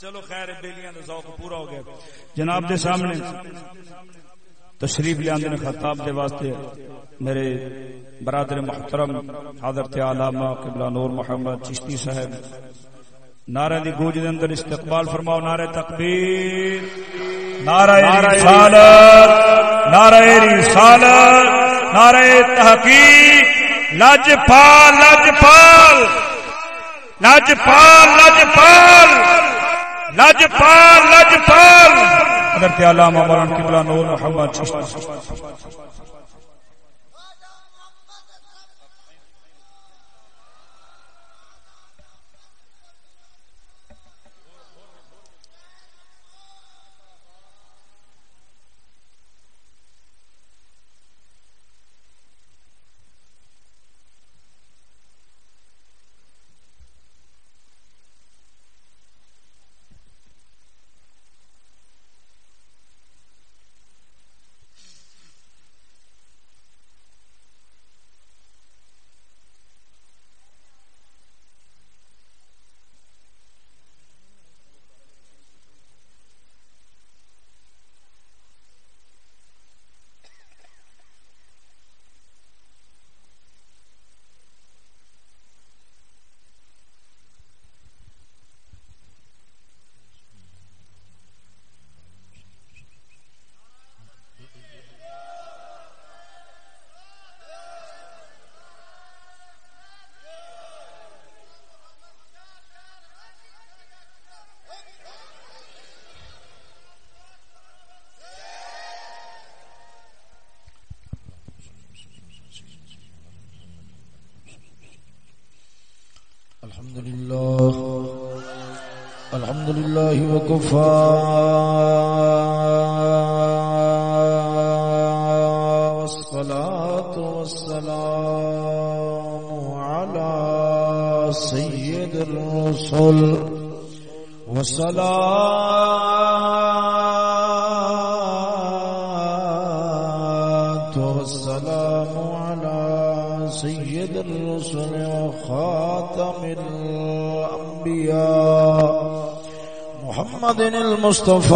چلو خیر، بیلیاں دا ذوق پورا ہو گیا۔ جناب دے سامنے تشریف لے آندے خطاب دے واسطے میرے برادر محترم حضرت علامہ قبلہ نور محمد چشتی صاحب، نعرہ دی گوج دے اندر استقبال فرماؤ، نعرہ تکبیر، نعرہ رسالت نعرہ رسالت، نعرہ تحقیق لج پال لج پال لج پال لج پال لج پال لج پال حضرت علامہ مولانا قبلہ نور محمد چشتی وخاتم الأنبياء. محمد المصطفى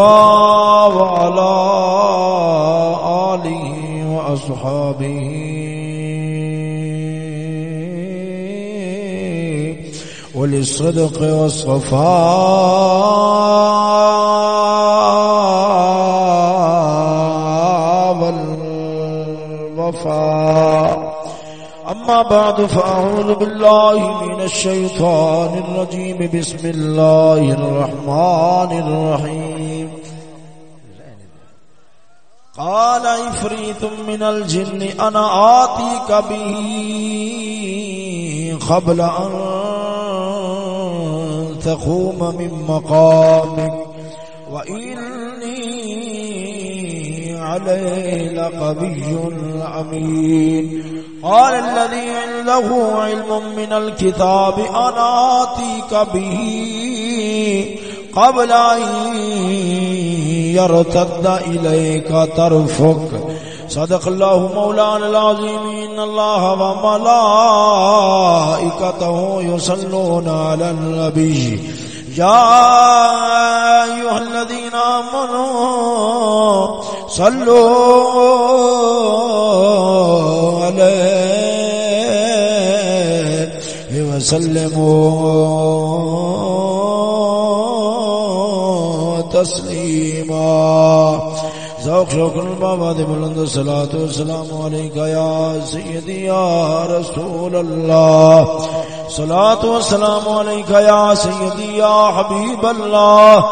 وعلى آله وأصحابه. وللصدق والصفاء والوفاء. أما بعد فأعوذ بالله من الشيطان الرجيم. بسم الله الرحمن الرحيم. قال إفريت من الجن، أنا آتيك به قبل أن تقوم من مقامك. وإني عليه لقبي أمين. قال الذي عنده علم من الكتاب أنا آتيك به قبل أن يرتد إليك طرفك. صدق الله مولانا العظيم. إن الله وملائكته يصلون على النبي. يا أيها الذين آمنوا صلوا عليه وسلموا تسليما ذوق شوق البابا دي بلند الصلاة والسلام عليك يا سيدي رسول الله صلاة والسلام عليك يا سيدي يا حبيب الله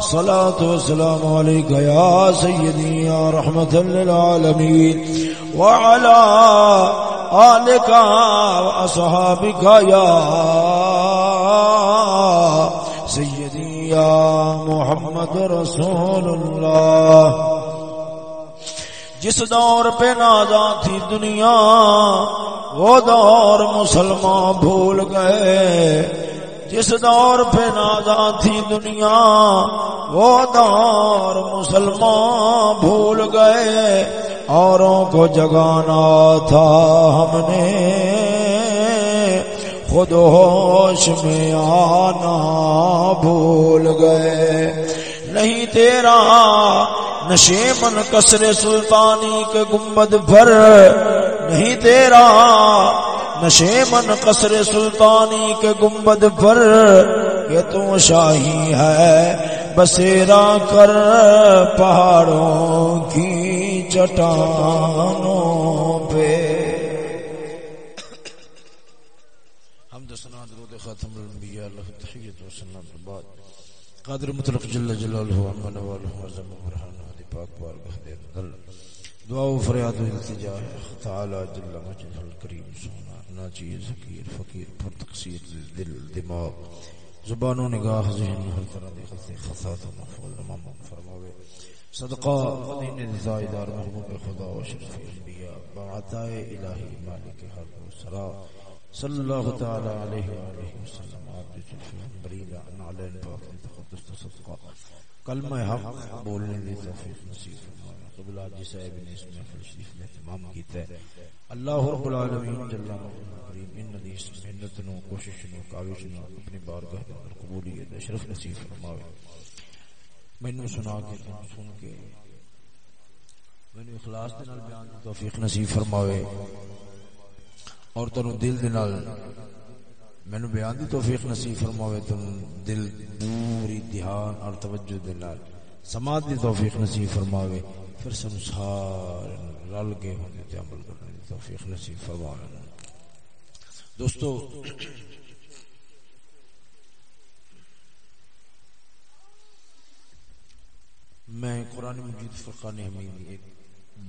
صلاة والسلام عليك يا سيدي يا رحمة للعالمين وعلى آلك وأصحابك يا سيدي يا محمد رسول الله جس دور پہ نازا تھی دنیا، وہ دور مسلمان بھول گئے۔ جس دور پہ نازا تھی دنیا، وہ دور مسلمان بھول گئے۔ اوروں کو جگانا تھا ہم نے۔ خود ہوش میں آنا بھول گئے۔ نہیں تیرا نشے من کسر سلطانی کے گنبد بھر نہیں تیرا۔ نشے من قصر سلطانی کے گنبد پر یہ تو شاہی ہے بسیرا کر پہاڑوں کی چٹانوں پہ۔ ہم دسنا درود ختم الانبیاء، اللہ و سنت بعد۔ قادر مطلق جل جلالہ، امن والہ، عظم پاک بارگاہ دے دعا و فریاد و التجا تعالی جل مجد الکریم سونا ناچی ذکیر فقیر، پر تقصیر، دل، دماغ۔ زبان و نگاہ، ذہن، ہر طرح دے خطے، خطات و محفوظ امام فرماوے۔ صدقہ مدین زائدار محبوب خدا و شرف انبیاء بعطائے الہی مالک حق و سرا صلی اللہ تعالی علیہ وآلہ وسلم عبد جلفی بریدہ نعلین پاک تقدس تصدقہ کلمہ حق بولنے دی توفیق نصیب فرمایا قبل آجی صاحب نے اس میں فلشریف میں تمام کیتا ہے اللہ رب العالمین جل کریم، ان حدیث محنت نو، کوشش نو، کاوش نو، اپنی بارگاہ دے اندر قبولیت اشرف نصیب فرماوے۔ مینوں سنا کے تو سن کے مینوں اخلاص دے نال بیان دی توفیق نصیب فرماوے۔ اور تنو دل دے نال مینوں بیان دی توفیق نصیب فرماوے، تم دل پوری دھیان اور توجہ دے نال سماعت دی توفیق نصیب فرماوے، پھر سمسار رل کے ہونے تے عمل کرنے دی توفیق نصیب فرما دوستو، میں قرآن مجید فرقان حمید ایک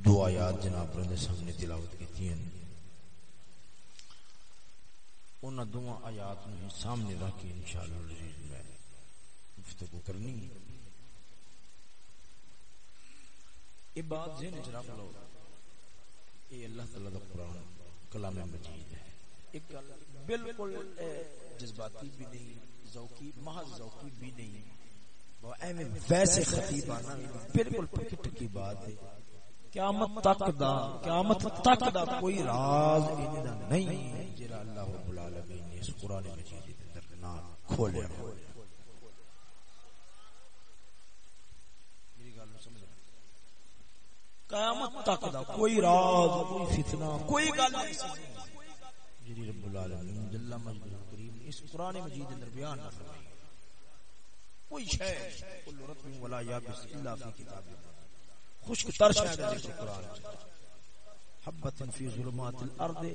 دو آیات جناب رہنے سامنے تلاوت کی ہیں۔ انہاں دو آیات میں سامنے رکھ کے انشاءاللہ العزیز میں۔ گفتگو کرنی یہ بات ذہن چ رکھ لو۔ یہ اللہ تعالی کا قرآن کلام مجید ہے۔ ایک گل بالکل جذباتی بھی نہیں، ذوقی، محض ذوقی بھی نہیں۔ وہ ایویں ویسے خطیب آنا بالکل پکٹ کی بات ہے۔ قیامت تک دا، قیامت تک دا کوئی راز ان دا نہیں جڑا اللہ اس قرآن مجید دے اندر نہ کھولیا قیامت تک دا کوئی راز، کوئی فتنہ، کوئی گل جی رب العالمین جل مجد کریم اس قرآن مجید اندر بیان نہ فرمائی۔ کوئی شے، کل رتب ولا یابس الا فی کتاب خشک تر شے ذکر قرآن حبت فی ظلمات الارض۔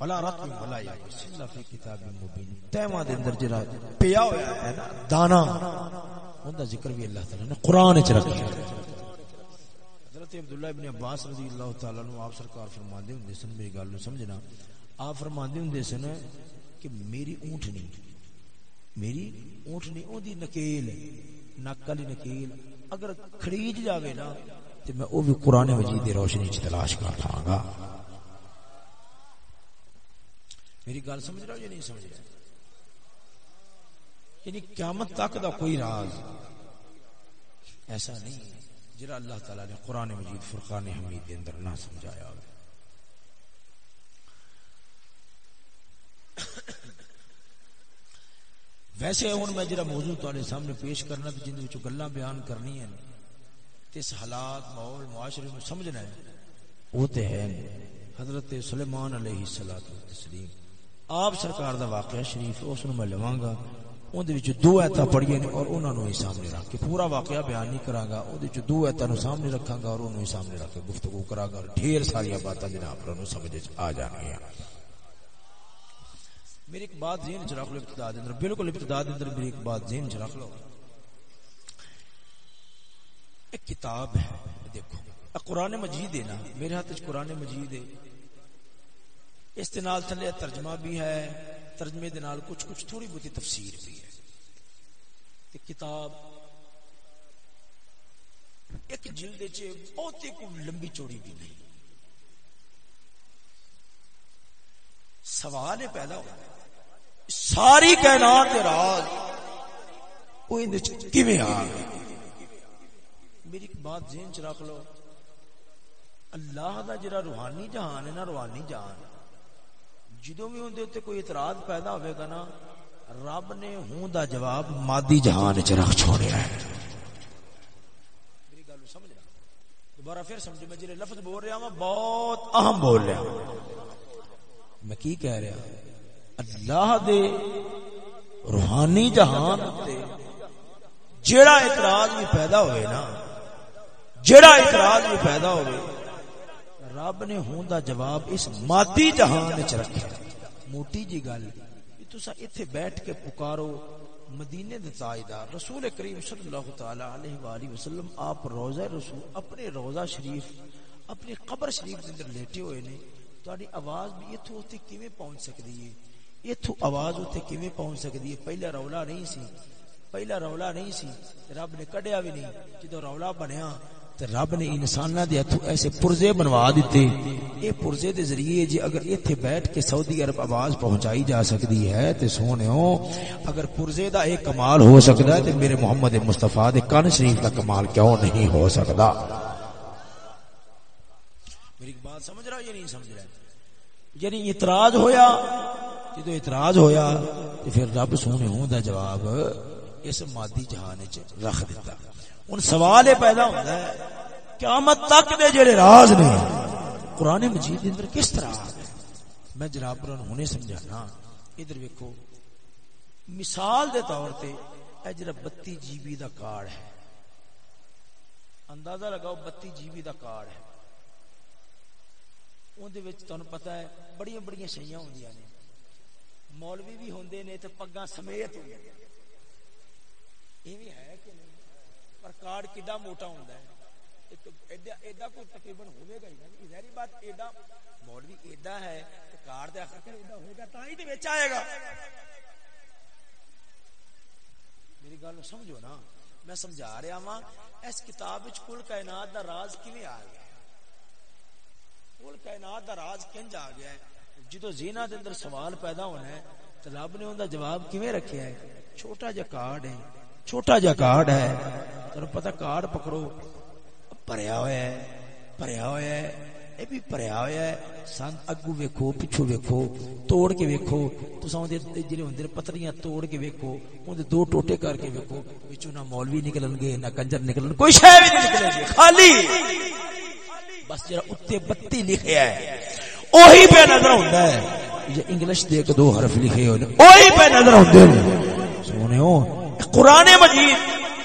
ولا رتب ولا یابس الا فی کتاب مبین۔ تیما دے اندر جڑا پیا ہویا ہے نا، دانا۔ اوندا ذکر بھی اللہ تعالی نے قرآن وچ رکھیا ہے۔ حضرت عبداللہ ابن عباس رضی اللہ تعالیٰ عنہ آپ سرکار فرماندے ہوں سن، میری گل نو سمجھنا۔ آپ فرماندے ہوں سن کہ میری اونٹنی میری اونٹنی اون دی نکیل، نک والی نکیل اگر کھڑیج جاوے نا، تے میں او بھی قرآن مجید دی روشنی وچ تلاش کر لواں گا۔ میری گل سمجھ رہا ہو یا نہیں سمجھ رہا یعنی قیامت تک دا کوئی راز ایسا نہیں جرا اللہ تعالی نے قرآن مجید فرقان حمید دے اندر نہ سمجھایا ہوئے ویسے ہوں میں جرا موضوع تے سامنے پیش کرنا تو جن گلا بیان کرنی ہیں اس حالات، ماحول، معاشرے میں سمجھنا ہے، وہ تو ہے حضرت سلیمان علیہ السلام تسلیم آپ سرکار دا واقعہ شریف اس نو میں لواں گا، اون دے وچ دو ایتا پڑھیے نے اور انہوں نے سامنے رکھ کے پورا واقعہ بیان نہیں کرا گا، اون دے وچ دو ایتا نو سامنے رکھا گا اور انہوں نے سامنے رکھ کے گفتگو کرا گا اور ڈھیر ساری باتیں جناب پر سمجھ وچ آ جانی ہیں میری ایک بات ذہن چ رکھ لو ابتدا دے اندر، بالکل ابتدا دے اندر میری ایک بات ذہن چ رکھ لو۔ ایک کتاب ہے، دیکھو قرآن مجید ہے نا، میرے ہاتھ قرآن مجید ہے۔ اس تھلے ترجمہ بھی ہے، ترجمے دے نال کچھ کچھ تھوڑی بہت تفسیر بھی ہے۔ تے کتاب ایک جلد چ بہت کو لمبی چوڑی بھی نہیں۔ سوال ہے پیدا ہو ساری کائنات راز وہ کیویں آ گئے؟ میری ایک بات ذہن چ رکھ لو، اللہ دا جڑا روحانی جہان ہے نا، روحانی جہان۔ جدو بھی اندر اتنے کوئی اعتراض پیدا ہوئے گا نا، رب نے ہوں دا جواب مادی جہان چ رکھ چھوڑیا ہے۔ میری گل سمجھنا دوبارہ پھر سمجھو، میں جڑے لفظ بول رہا ہوں، بہت اہم بول رہا ہوں۔ میں کی کہہ رہا؟ اللہ دے روحانی جہان تے جیڑا اعتراض بھی پیدا ہوئے نا، جیڑا اعتراض بھی پیدا ہوئے رب نے ہوں دا جواب اس مادی جہان وچ رکھا موٹی جی گل تسا ایتھے بیٹھ کے پکارو، مدینے دے تاجدار رسول کریم صلی اللہ تعالی علیہ والہ وسلم، آپ روضہ رسول، اپنے روضہ شریف، اپنی قبر شریف دے اندر لیٹے ہوئے نے، تہاڈی آواز بھی ایتھوں اوتھے کیویں پہنچ سکدی ہے؟ ایتھوں آواز اوتھے کیویں پہنچ سکدی ہے؟ پہلا رولا نہیں سی، پہلا رولا نہیں سی، رب نے کڈیا بھی نہیں۔ جدو رولا بنیا رب نے انسانہ دے ہتھوں ایسے پرزے بنوا دیتے۔ اے پرزے دے ذریعے جی اگر ایتھے بیٹھ کے سعودی عرب آواز پہنچائی جا سکتی ہے تے سونےو اگر پرزے دا ایک کمال ہو سکتا ہے تے میرے محمد مصطفی دے کان شریف دا کمال کیوں نہیں ہو سکتا میری بات سمجھ رہا یا نہیں سمجھ رہا یعنی اعتراض ہویا، جدو اعتراض ہویا تے پھر رب سونے ہوں دا جواب اس مادی جہان وچ رکھ دیتا ہن سوال یہ پیدا ہوندا ہے قیامت تک دے جڑے راز نے قرآن مجید دے اندر کس طرح میں جناب پر ہونے سمجھانا ادھر ویکھو مثال دے طور تے اے جڑا 32 جی بی دا کارڈ ہے اندازہ لگاؤ 32 جی بی دا کارڈ ہے اون دے وچ تانوں پتہ ہے بڑیاں بڑیاں شیاں ہوندیاں نے مولوی بھی ہوندے نے تے پگاں سمیت ہوندے نے ایویں ہے پر کارڈ کڈا موٹا ہوندا ہے ایڈا ایڈا کوئی تقریباً ہوے گا ہی نا ظاہری بات ایڈا مولوی ایڈا ہے کارڈ دے آخر ایڈا ہوے گا ہی تے وچ آئے گا میری گل سمجھو نا میں سمجھا رہا ہاں اس کتاب وچ کل کائنات دا راز کیویں آ گیا کل کائنات دا راز کنج آ گیا ہے جدو زینا دے اندر سوال پیدا ہونا ہے تو رب نے ان جواب کیویں رکھیا ہے چھوٹا جا کارڈ ہے چھوٹا جا کارڈ ہے۔ تمہیں پتا کارڈ پکڑو۔ پریا ہوا ہے، پریا ہوا ہے۔ یہ بھی پریا ہوا ہے۔ سن اگو ویکھو پچھو ویکھو، توڑ کے ویکھو۔ تو سو جڑے ہوندے پتریاں توڑ کے ویکھو اون دو ٹوٹے کر کے ویکھو۔ وچوں نہ مولوی نکلن گے، نہ کنجر نکلن کوئی شے بھی نہیں نکلے گی خالی۔ بس جڑا اوتے بتی لکھیا ہے، اوہی پہ نظر ہوندا ہے۔ یہ انگلش دے کے دو حرف لکھے ہوئے اوہی پہ نظر ہوندے سونے قرآن مجید۔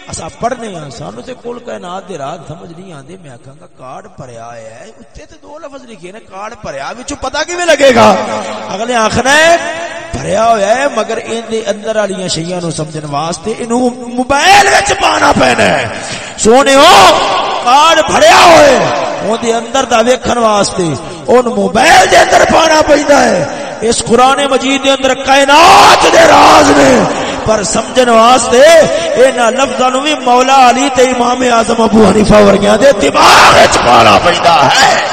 اسا پڑھنے ہاں سانو تے کول کائنات دے راز سمجھ نہیں آندے۔ میں آکھاں گا کارڈ بھریا ہے۔ اوتے تے دو لفظ لکھے نے کارڈ بھریا وچوں پتہ کیویں لگے گا؟ اگلے آکھنا ہے بھریا ہویا ہے، مگر این دے اندر والیاں شیاں نو سمجھن واسطے اینو موبائل وچ پانا پینا ہے۔ سونےو کارڈ بھریا ہوئے اون دے اندر دا ویکھن واسطے اون موبائل دے اندر پانا پیندا ہے۔ اس قرآن مجید دے اندر کائنات دے راز نے۔ پر سمجھن واسطے انہاں لفظاں نو بھی مولا علی تے امام اعظم ابو حنیفہ ورگیاں دے دماغ وچ پانا پیندا ہے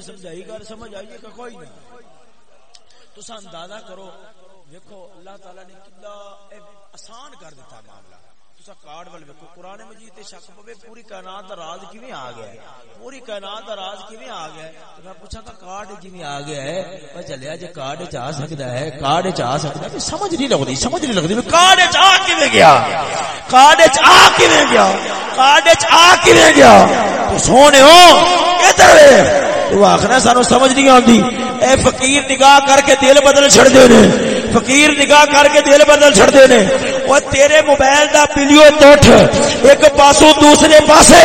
سمجھائی گل سمجھ آئیے کہ کوئی نہیں۔ تو اندازہ کرو دیکھو اللہ تعالی نے کتنا آسان کر دیتا معاملہ۔ تسا کارڈ والے ویکو قرآن مجید تے شک پوے، پوری کائنات دا راز کیویں آ گیا ہے؟ پوری کائنات دا راز کیویں آ گیا ہے؟ تو میں پوچھا کہ کارڈ جویں آ گیا ہے؟ او چلیا، جے کارڈ چ آ سکدا ہے، کارڈ چ آ سکدا ہے سمجھ نہیں لگدی، سمجھ نہیں لگدی کارڈ چ آ کیویں گیا؟ کارڈ چ آ کیویں گیا؟ کارڈ چ آ کیویں گیا؟ تو سونے ہو، ادھر تو آخنا سانو سمجھ نہیں آتی اے فقیر نگاہ کر کے دل بدل چھڑ دے نے، فقیر نگاہ کر کے دل بدل چھڑ دے نے۔ وہ تیرے موبائل دا پلیو توٹ ایک پاسو دوسرے پاسے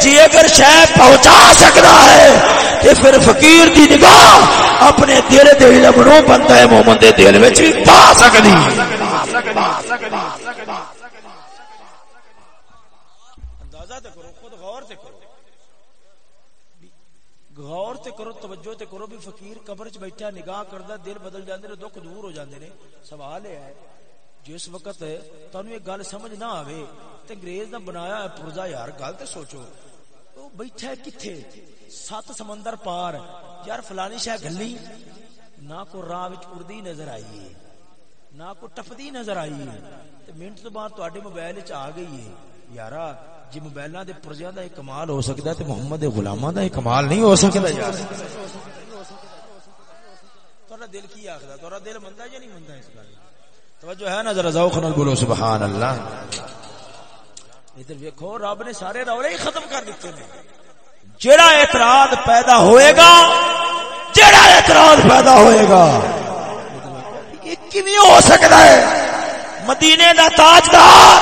جی اگر شہ پہنچا سکتا ہے تے پھر فقیر دی نگاہ اپنے دل دے علم نو بنتا ہے مومن دے دل وچ پا سکدی غور تے کرو توجہ تے کرو بھی فقیر قبر چ بیٹھا نگاہ کردا دل بدل جاندے نے دکھ دور ہو جاندے نے سوال ہے جس وقت تانوں یہ گل سمجھ نہ آوے تے انگریز نے بنایا ہے پرزا یار، گل تے سوچو۔ او بیٹھا ہے کتھے؟ سات سمندر پار۔ یار، فلانی شہ گلی۔ نہ کو راہ اردی نظر آئی ہے۔ نہ کو ٹپدی نظر آئی ہے۔ منٹ تو بعد تے موبائل چ آ گئی ہے۔ یارا جی موبائل دے پرجا دا کمال ہو سکتا ہے تو محمد غلامہ دا کمال نہیں ہو سکتا یار۔ تھوڑا دل کی آخر تھوڑا دل منتا یا نہیں منتا اس گل توجہ ہے نا ذرا ذوق نال بولو سبحان اللہ ادھر ویکھو، رب نے سارے رولے ہی ختم کر دیتے ہیں۔ جڑا اعتراض پیدا ہوئے گا جڑا اعتراض پیدا ہوئے گا۔ یہ کیویں ہو سکتا ہے؟ مدینے دا تاجدار،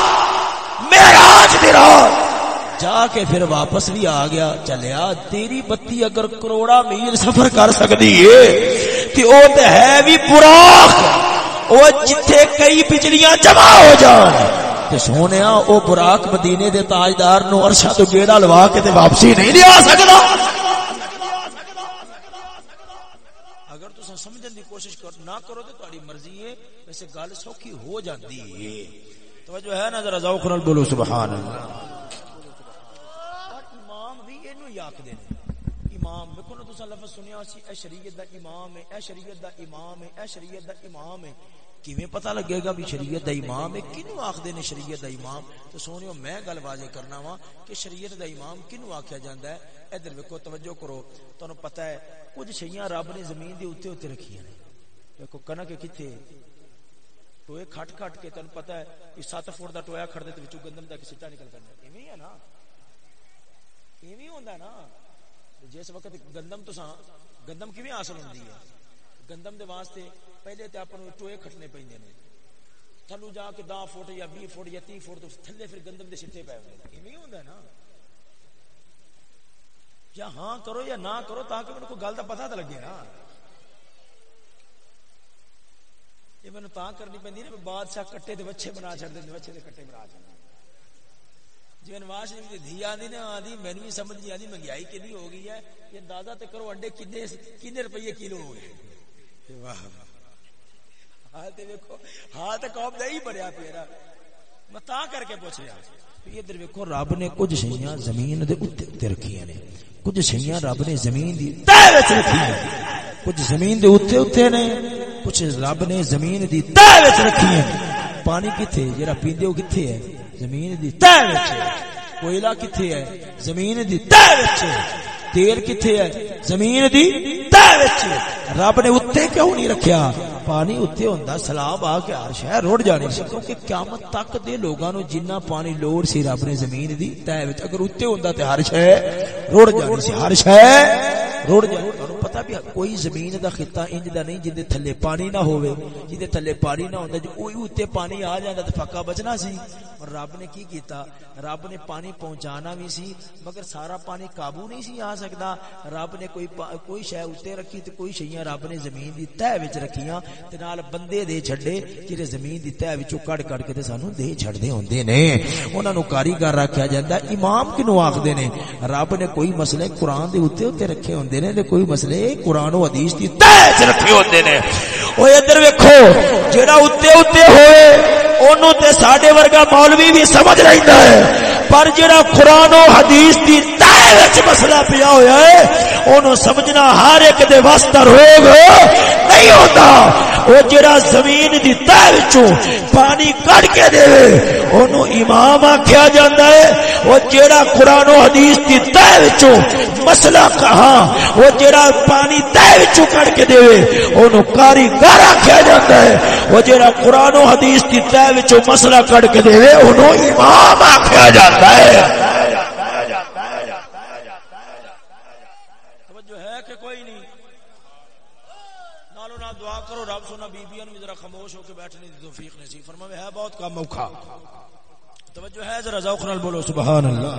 معراج دی رات۔ جا کے پھر واپس بھی آ گیا، چلیا، تیری بتی اگر کروڑا میل سفر کر سکتی ہے، تے او تے ہے بھی براق وہ جتھے کئی بجلیاں جمع ہو جان۔ تے سونیا، او براق مدینے دے تاجدار نو عرشا تو گیڑا لوا کے تے واپسی نہیں لیا سکدا۔ اگر تساں سمجھن دی کوشش کر نہ کرو تے تہاڈی مرضی ہے، ویسے گل سوکھی ہو جاندی ہے۔ توجہ ہے نا، ذرا ذوق نال بولو سبحان اللہ امام بھی اینو ہی آکھدے نے۔ امام، ویکھو نا تساں لفظ سنیا سی، اے شریعت دا امام ہے، اے شریعت دا امام ہے، اے شریعت دا امام ہے۔ کیویں پتہ لگے گا بھی شریعت دا امام ہے؟ کینو آکھدے نے شریعت دا امام؟ تو سونیو میں گل واضح کرنا وا کہ شریعت دا امام کینو آکھیا جاندا ہے؟ ادھر ویکھو، توجہ کرو۔ تانوں پتہ ہے، کچھ شیاں رب نے زمین دے اوتے اوتے رکھیاں نے دیکھو کنک کتے ٹوئے کھٹ کھٹ کے تانوں پتہ ہے کہ 7 فٹ دا ٹویا کھڑ دے تے وچوں گندم دا سٹا نکل پیندا ایویں ہے نا؟ ایویں ہوندا نا؟ جس وقت گندم تو گندم کیویں حاصل ہوندی ہے؟ گندم دے واسطے پہلے تے اپن ٹوئے کھٹنے پیندے نے۔ تھلو جا کے 10 فٹ یا 20 فٹ یا 30 فٹ تو تھلے پھر گندم دے سٹے پے ہوندے۔ ایویں ہوندا نا؟ یا ہاں کرو یا نہ کرو تاکہ میرے کو گل دا پتہ تے لگے نا۔ یہ مینوں تاں کرنی پیندی نے بادشاہ کٹے تے بچے بنا چھڑ دے بچے تے کٹے بنا چھڑ جی نواز شریف کی دھی آدھی نے آدھی مینو بھی سمجھ نہیں آدھی مہنگائی کنی ہو گئی ہے؟ یہ دادا تے کرو انڈے کنے کنے روپیے کلو ہو گئے؟ کر کے ادھر رب نے کچھ شیاں زمین دے رکھیاں نے۔ کچھ شیاں رب نے زمین دی کچھ زمین دے نے، کچھ رب نے زمین دی رکھی پانی کتنے جرا پیندے ہو کتنے ہے؟ زمین دی تہ وچ کوئلہ کتنے ہے؟ زمین دی تہ وچ تیل کتنے ہے؟ زمین دی تہ وچ رب نے اتنے کیوں نہیں رکھیا؟ پانی اتنے ہوندا سلاب آ کے ہر شہر روڑ جانی سی کیونکہ قیامت تک دے لوگاں نو جنہ پانی لوڑ سی رب نے زمین دی تے وچ اگر اتنے ہوندا تے ہر شہر روڑ جانی سی ہر شہر روڑ جانی پتہ بھی کوئی زمین دا خطہ انج دا نہیں جن دے تھلے پانی نہ ہوے جن تھلے پانی نہ ہوندا جو اوہی اتنے پانی آ جاندا تے پکا بچنا سی۔ اور رب نے کی کیتا؟ رب نے پانی پہنچانا بھی سی، مگر سارا پانی قابو نہیں سی آ سکدا۔ رب نے کوئی کوئی شے اوتے رکھی تے کوئی شیاں رب نے زمین دی تہ وچ رکھیاں۔ تے نال بندے دے چھڈے، جڑے زمین دی تہ وچوں کڈ کڈ کے تے سانو دے چھڈدے ہوندے نے۔ انہاں نو کاریگر رکھیا جاندا، امام کینو آکھدے نے، رب نے کوئی مسئلے قرآن دے اوتے اوتے رکھے ہوندے ہوندے نے تے کوئی مسئلے قرآن و حدیث دی تہ وچ رکھے ہوندے نے۔ او ادھر ویکھو جڑا اوتے اوتے ہوئے، اونوں تے ساڈے ورگا مولوی بھی سمجھ لیندا ہے۔ پر جڑا قرآن و حدیث دی تہ وچ مسئلہ پیا ہویا ہے اونوں سمجھنا ہر ایک دے واسطہ روگ نہیں ہوتا۔ وہ جڑا زمین دی تہ وچوں پانی کڈ کے دے، اونوں امام آکھیا جاندا ہے وہ جڑا قرآن و حدیث دی تہ وچوں مسئلہ کہاں وہ جڑا پانی تہ وچوں کڈ کے دے، اونوں کاریگر آکھیا جاندا ہے۔ وہ جڑا قرآن و حدیث دی تہ وچوں مسئلہ کڈ کے دے، اونوں امام آکھیا جاندا ہے۔ خاموش ہو کے بیٹھنے دی توفیق نصیب فرماوے، ہے بہت کام اوکھا۔ توجہ ہے، ذرا ذوق نال بولو سبحان اللہ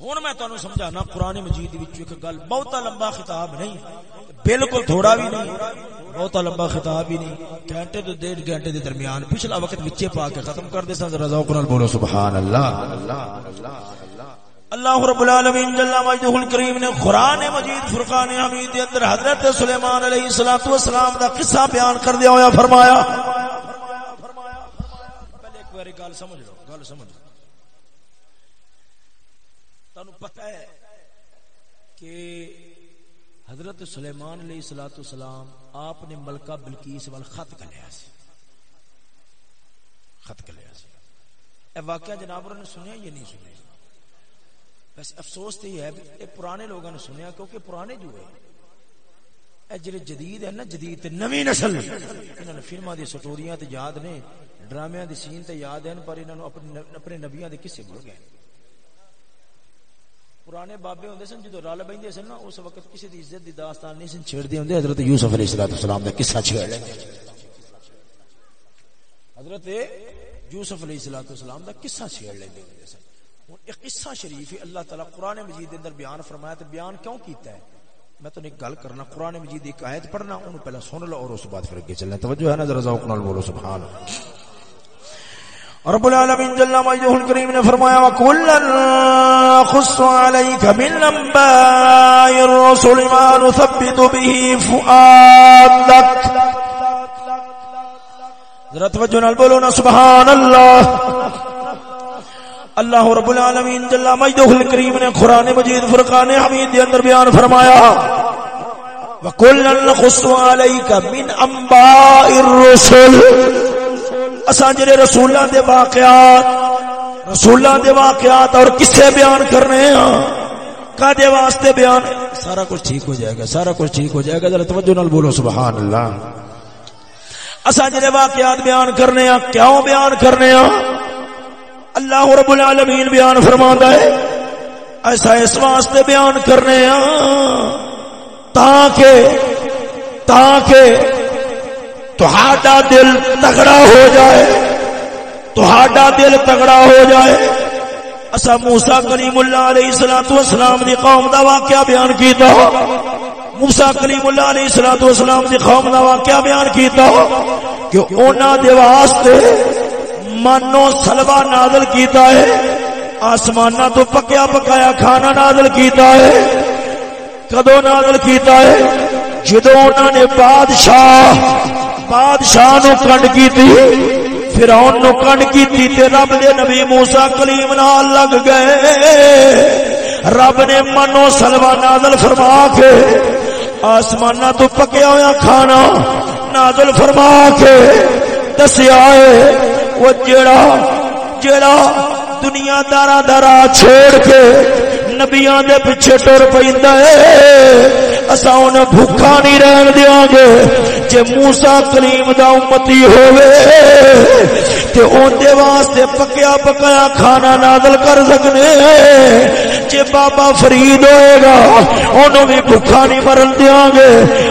ہن میں تانوں سمجھانا قران مجید وچ ایک گل بہت لمبا خطاب نہیں، بالکل تھوڑا بھی نہیں بہت لمبا خطاب بھی نہیں۔ گھنٹے تو ڈیڑھ گھنٹے دے درمیان، پچھلا وقت وچے پا کے ختم کر دے سن ذرا ذوق نال بولو سبحان اللہ اللہ اللہ اللہ رب العالمین جل مجدہ الکریم نے قرآن مجید، فرقان حمید دے اندر حضرت سلیمان علیہ الصلوۃ والسلام دا قصہ بیان کر دیا ہویا فرمایا۔ پہلے ایک بار گل سمجھ لو، گل سمجھ لو۔ تہن پتا ہے کہ حضرت سلیمان علیہ السلام سلام آپ نے ملکہ بلکیس وال خط کلیا سی۔ خط کلیا سی۔ اے واقعہ جناب نے سنیا یا نہیں سنیا؟ بس افسوس تو یہ ہے اے پرانے لوگوں نے سنیا، کیونکہ پرانے جو ہے اے جڑے جدید ہے نا، جدید نویں نسل۔ انہوں نے فلماں دی سٹوریاں تے یاد نے، ڈرامے دی سین تے یاد ہیں، پر انہوں اپنے اپنے نبیوں دے قصے بھول گئے۔ پرانے بابے ہوندے سن جدو رل بیندے سن نا، اس وقت کسی دی عزت دی داستان نہیں سن چھیڑ دی ہوندے، حضرت یوسف علیہ السلام دا قصہ چھیڑ حضرت یوسف علیہ السلام دا قصہ چھیڑ لیندے ہوندے سن ہن ایک قصہ شریف ہے، اللہ تعالی قران مجید اندر بیان فرمایا تے بیان کیوں کیتا ہے؟ میں تو ایک گل کرنا قران مجید ایک ایت پڑھنا، اونوں پہلا سن لو اور اس بعد پھر اگے چلنا۔ توجہ ہے نا ذرا ذوق نال بولو، سبحان رب العالمین جل مجدہ الکریم نے فرمایا وکلا خص عليك من انباء الرسل ما نثبت به فؤادك۔ ذرا توجہ نال بولو نا، سبحان اللہ۔ اللہ رب العالمین جل مجدہ الکریم نے قران مجید فرقان حمید دے اندر بیان فرمایا وکلا خص عليك من انباء الرسل۔ اساں جڑے رسولاں دے واقعات، رسولاں دے واقعات اور کسے بیان کرنے ہاں کدے واسطے بیان؟ سارا کچھ ٹھیک ہو جائے گا، سارا کچھ ٹھیک ہو جائے گا، ذرا توجہ نال بولو، سبحان اللہ۔ اساں جڑے واقعات بیان کرنے ہاں کیوں بیان کرنے ہاں اللہ رب العالمین بیان فرماندا ہے، ایسا اس واسطے بیان کرنے ہاں تاکہ تاکہ تہاڈا دل تگڑا ہو جائے، تہاڈا دل تگڑا ہو جائے۔ اسا موسی کلیم اللہ علیہ الصلوۃ والسلام دی قوم دا واقعہ بیان کیتا موسی کلیم اللہ علیہ الصلوۃ والسلام دی قوم دا واقعہ بیان کیتا کہ انہاں دے واسطے منو سلوا نازل کیتا ہے آسمانہ تو پکیا پکایا کھانا نازل کیتا ہے۔ کدو نازل کیتا ہے؟ جدو انہوں نے بادشاہ بادشاہ نو کنڈ کی تھی فرعون نو کنڈ کی تھی تے رب دے نبی موسی کلیم نال لگ گئے۔ رب نے منو سلوا نازل فرما کے آسمانہ تو پکیا ہوا کھانا نازل فرما کے دسیا ہے وہ جڑا جڑا دنیا دارا دارا چھوڑ کے نبیاں دے پیچھے ٹر پیندا ہے اسا انہیں بھوکا نہیں رہن دیا گے۔ جے موسا کلیم دا امتی ہوئے تے اندے واسطے پکیا پکایا کھانا نازل کر سکنے۔ جے بابا فرید ہوئے گا، انہوں بھی بھوکا نہیں مرن دیا گے۔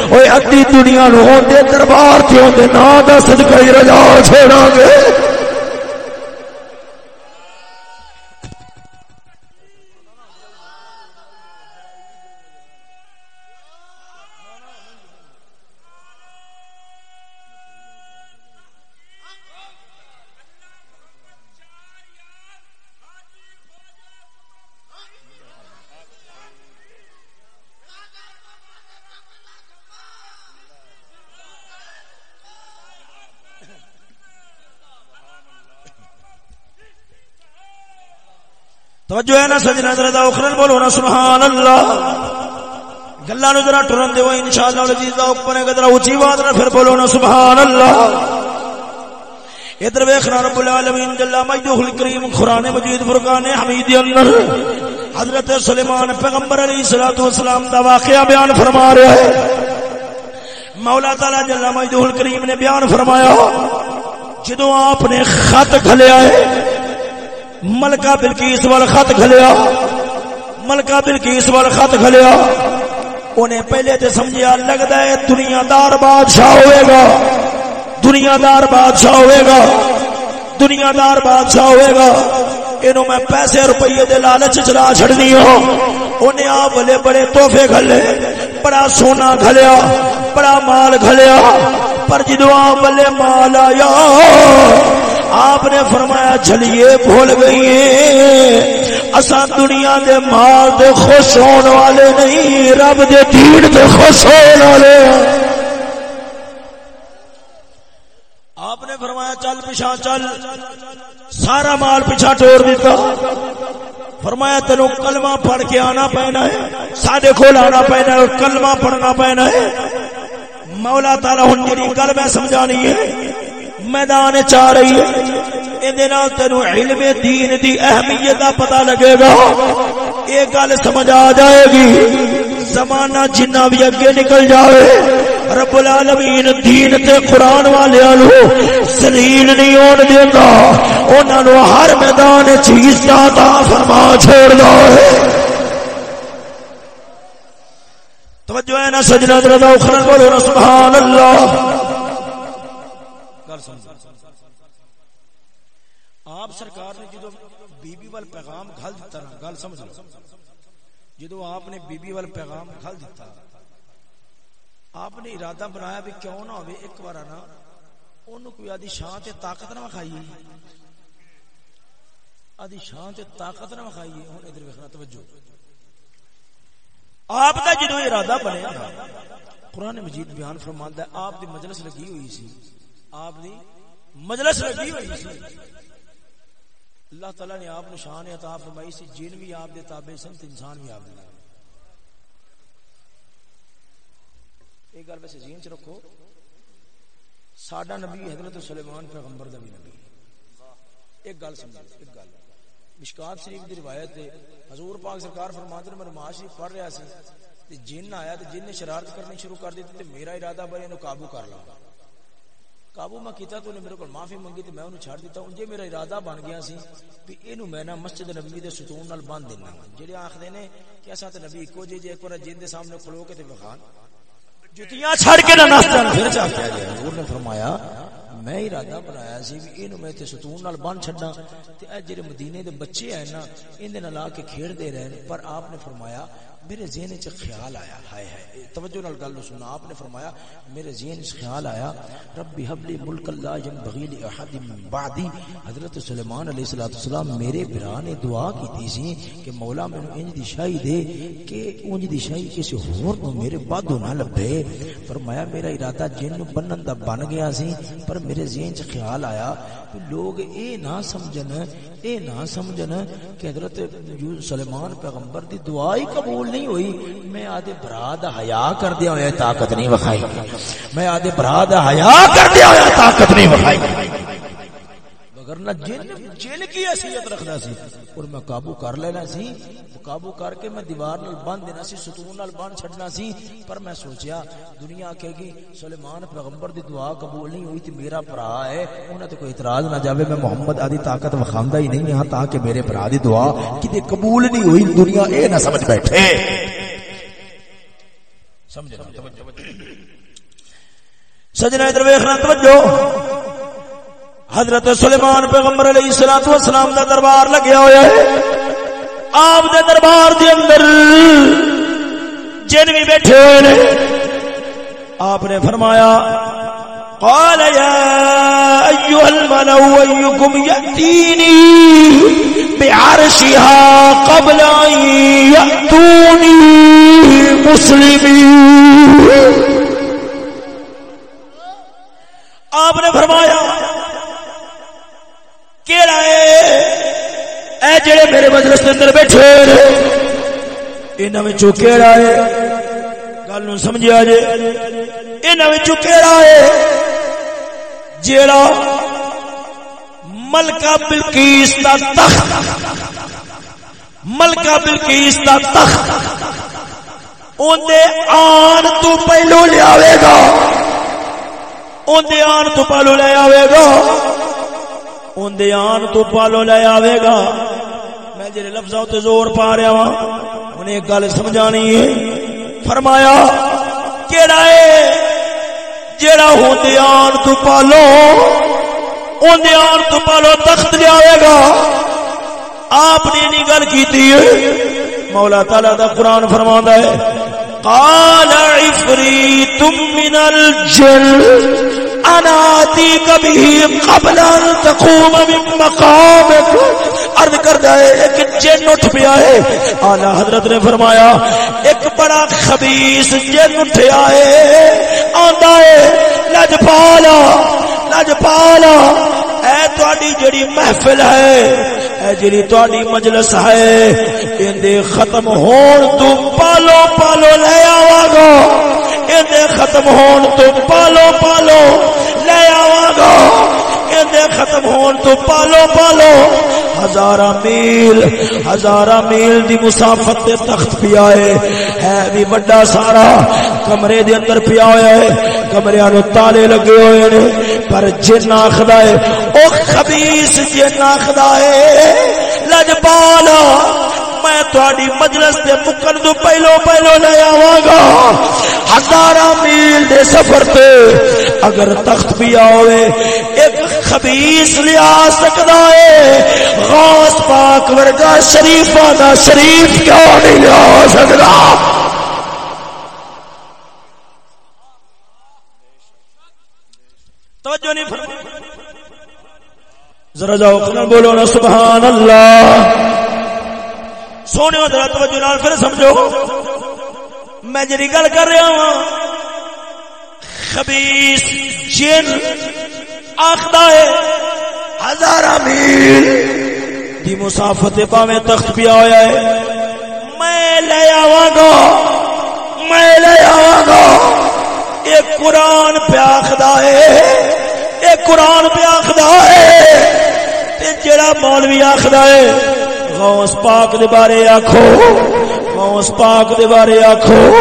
اوے ادھی دنیا نو اندے دربار تے اندے نا دا صدقہ رجا چھوڑا گے۔ توجہ ہے نا سجنا ذرا دا اخرن بولو نا سبحان اللہ گلا نو ذرا ٹرن دے انشاءاللہ العزیز دا اوپر ہے ذرا اونچی آواز نہ پھر بولو نا سبحان اللہ ادھر ویکھنا رب العالمین جل مجدہ الکریم قران مجید، فرقان حمید اندر۔ حضرت سلیمان پیغمبر علیہ الصلوۃ والسلام دا واقعہ بیان فرما رہا ہے مولا تعالی جل مجدہ الکریم نے بیان فرمایا، جدوں آپ نے خط گھلیا ہے ملکہ بلکیس وال خط کھلیا ملکہ بلکیس وال خط کھلیا انہیں پہلے تے سمجھیا لگتا ہے دنیا دار بادشاہ ہوئے گا۔ دنیا دار بادشاہ ہوئے گا۔ دنیا دار بادشاہ ہوئے گا۔ انہوں میں پیسے روپیے دے لالچ چلا چھڑنی ہو انہیں آپ بلے بڑے تحفے کھلے بڑا سونا کھلیا بڑا مال کھلیا پر جدو آپ بلے مال آیا آپ نے فرمایا چلیے بھول گئی اسا دنیا دے مال دے خوش ہونے والے نہیں، رب دے دین دے خوش ہونے والے آپ نے فرمایا، چل پیچھا چل۔ سارا مال پیچھا ٹور دیتا۔ فرمایا، تینوں کلمہ پڑھ کے آنا پینا ہے۔ ساڈے کول آنا پینا ہے اور کلمہ پڑھنا پینا ہے۔ مولا تعالی ہن جڑی گل میں سمجھانی ہے میدان چاہ رہی ہے؟ تینو علم دین دی اہمیت کا پتا لگے گا۔ یہ گل سمجھ آ جائے گی۔ زمانہ جنہ بھی اگے نکل جائے رب العالمین دین تے قرآن والے آلو سلیل نہیں ہون دیتا انہوں نے ہر میدان چیز کا فرما چھوڑ دو توجہ ہے نا سجنا دردا اخرن بولو سبحان اللہ۔ آپ سرکار نے جدو بی بی وال پیغام گھل دیتا نا، گل سمجھ لو۔ جدو آپ نے بی بی وال پیغام گھل دیتا آپ نے ارادہ بنایا بھی کیوں نہ ہوئے ایک بار نا انہوں کوئی آدھی شان تے طاقت نہ کھائیے آدھی شان تے طاقت نہ کھائیے ہوں ادھر ویکھنا، توجہ۔ آپ کا جدو ارادہ بنیا، قرآن مجید بیان فرماندا ہے، آپ دی مجلس لگی ہوئی سی۔ آپ دی مجلس لگی ہوئی سی اللہ تعالیٰ نے آپ شان عطا فرمائی سی، جن بھی آپ دے تابع سن انسان بھی آپ دے۔ ایک گل ویسے ذہن چ رکھو، ساڈا نبی حضرت سلیمان پیغمبر دا بھی نبی۔ ایک گل سمجھو، ایک گل۔ مشکات شریف دی روایت ہے، حضور پاک سرکار فرماتے ہیں، میں نماز شریف پڑھ رہا سی، تے جن آیا تے جن نے شرارت کرنی شروع کر دی تے میرا ارادہ بھائی انو قابو کر لا قابو میں کیتا تو نے میرے کو معافی منگی تے میں انہوں چھاڑ دیتا ہوں۔ جے میرا ارادہ بن گیا سی بھی اینو میں نا مسجد نبی دے ستون نال باندھ دینا جڑے آکھدے نے کہ اساں تے نبی اکو جے جے ایک بار جن دے سامنے کھلو کے تے وخان جتیاں چھڑ کے نہ ناستن پھر چا کیا گیا حضور نے فرمایا، میں ارادہ بنایا سی بھی اینو میں تے ستون نال باندھ چھڈا تے اے جڑے مدینے دے بچے ہیں نا این دے نال آ کے کھیڑ دے رہے پر آپ نے فرمایا میرے ذہن چ خیال آیا، ہائے ہائے توجہ نال گل سنا آپ نے فرمایا، میرے ذہن چ خیال آیا رب حب لی ملک لا ينبغي لاحد من بعدی۔ حضرت سلیمان علیہ الصلوۃ والسلام میرے بھرا نے دعا کیتی سی کہ مولا مینوں انج دی شاہی دے کہ انج دی شاہی کسی ہور تو میرے بعد نہ لبے۔ فرمایا، میرا ارادہ جن نو بنن دا بن گیا سی، پر میرے ذہن چ خیال آیا کہ لوگ اے نہ سمجھن، اے نہ سمجھن کہ حضرت سلیمان پیغمبر دی دعا ہی قبول نہیں ہوئی۔ میں آدھے برا دا حیا کر دیا ہوا طاقت نہیں وکھائی۔ میں آدھے برا دا حیا کر دیا ہوا طاقت نہیں وکھائی۔ ورنہ جن جن کی حیثیت رکھنا سی، اور میں قابو کر لینا سی۔ قابو کر کے میں دیوار نال باندھ دینا سی، ستون نال باندھ چھڈنا سی۔ پر میں سوچیا، دنیا کہے گی، سلیمان پیغمبر دی دعا قبول نہیں ہوئی تے میرا بھرا ہے، انہاں تے کوئی اعتراض نہ جاوے، میں محمد آدی طاقت وکھاندا ہی نہیں ہاں تاکہ میرے بھرا دی دعا کتے قبول نہیں ہوئی۔ دنیا اے نہ سمجھ بیٹھے۔ سمجھنا سجنا ادھر ویکھنا، توجہ۔ حضرت سلیمان پیغمبر علیہ الصلوۃ والسلام دا دربار لگیا ہوا ہے۔ آپ دے دربار دے اندر جن بھی بیٹھے ہوئے نے، آپ نے فرمایا، قال يا ايها الملو ايكم ياتيني بعرشها قبل ان ياتوني مسلمين آپ نے فرمایا کیڑا ہے؟ اے جڑے میرے مجلس کے اندر بیٹھے انہاں وچوں کیڑا ہے؟ گل نو سمجھیا جے، انہاں وچوں کیڑا ہے؟ جیڑا ملکہ بلقیس دا تخت، ملکہ بلقیس دا تخت، اون دے آن تو پہلو لے آوے گا۔ اون دے آن تو پہلو لے آوے گا۔ اندے آن تو پالو لے آوے گا۔ میں جڑے لفظ تے زور پا رہا وا انہیں ایک گل سمجھانی ہے۔ فرمایا کیڑا ہے جڑا ہوندے آن تو پالو اندے آن تو پالو تخت لے آوے گا۔ آپ نے نہیں گل کیتی ہے۔ مولا تعالی دا قرآن فرماندا ہے، قال عفریت من الجن۔ اناتی کبھی قبل ان تقوم من مقامک۔ عرض کر ہے ایک جن اٹھ پیا ہے۔ اعلی حضرت نے فرمایا، ایک بڑا خبیث جن اٹھیا ہے۔ آندا ہے لج پالا اے تو جڑی محفل ہے، اے جڑی تہاڈی مجلس ہے۔ ایندے ختم ہون تو پالو پالو لے آواں گا۔ ایندے ختم ہون تو پالو پالو، لے آواں گا ایندے ختم ہون تو پالو پالو۔ ہزارہ میل ہزارہ میل دی مسافت دے تخت پیا ہے۔ ہے بھی بڑا سارا۔ کمرے دے اندر پیا ہوا ہے۔ کمرے نو تالے لگے ہوئے نے۔ پر جن آخدا ہے، او خبیث جن آخدا ہے لجپالا میں تھوڑی مجلس دے مکن تو پہلو پہلو لے آواں گا۔ ہزارہ میل دے سفر تے اگر تخت بھی آوے ایک خبیث لیا سکتا ہے۔ غوث پاک ورگا شریفہ دا شریف کیوں نہیں لیا سکتا توجہ نہیں فرمائی۔ ذرا جاؤ بولو نا، سبحان اللہ۔ سونے ذرا توجہ نال پھر سمجھو۔ میں جی گل کر رہا ہوں خبیس جن آخدا ہے، ہزار میل دی مسافت پاویں تخت پیا ہوا ہے۔ میں لے آواں گا، میں لے آواں گا۔ ایک قرآن پہ آخدا ہے ایک قرآن پہ آخدا ہے۔ تے جڑا مولوی آخدا ہے غوث پاک دے بارے آکھو، غوث پاک دے بارے آکھو،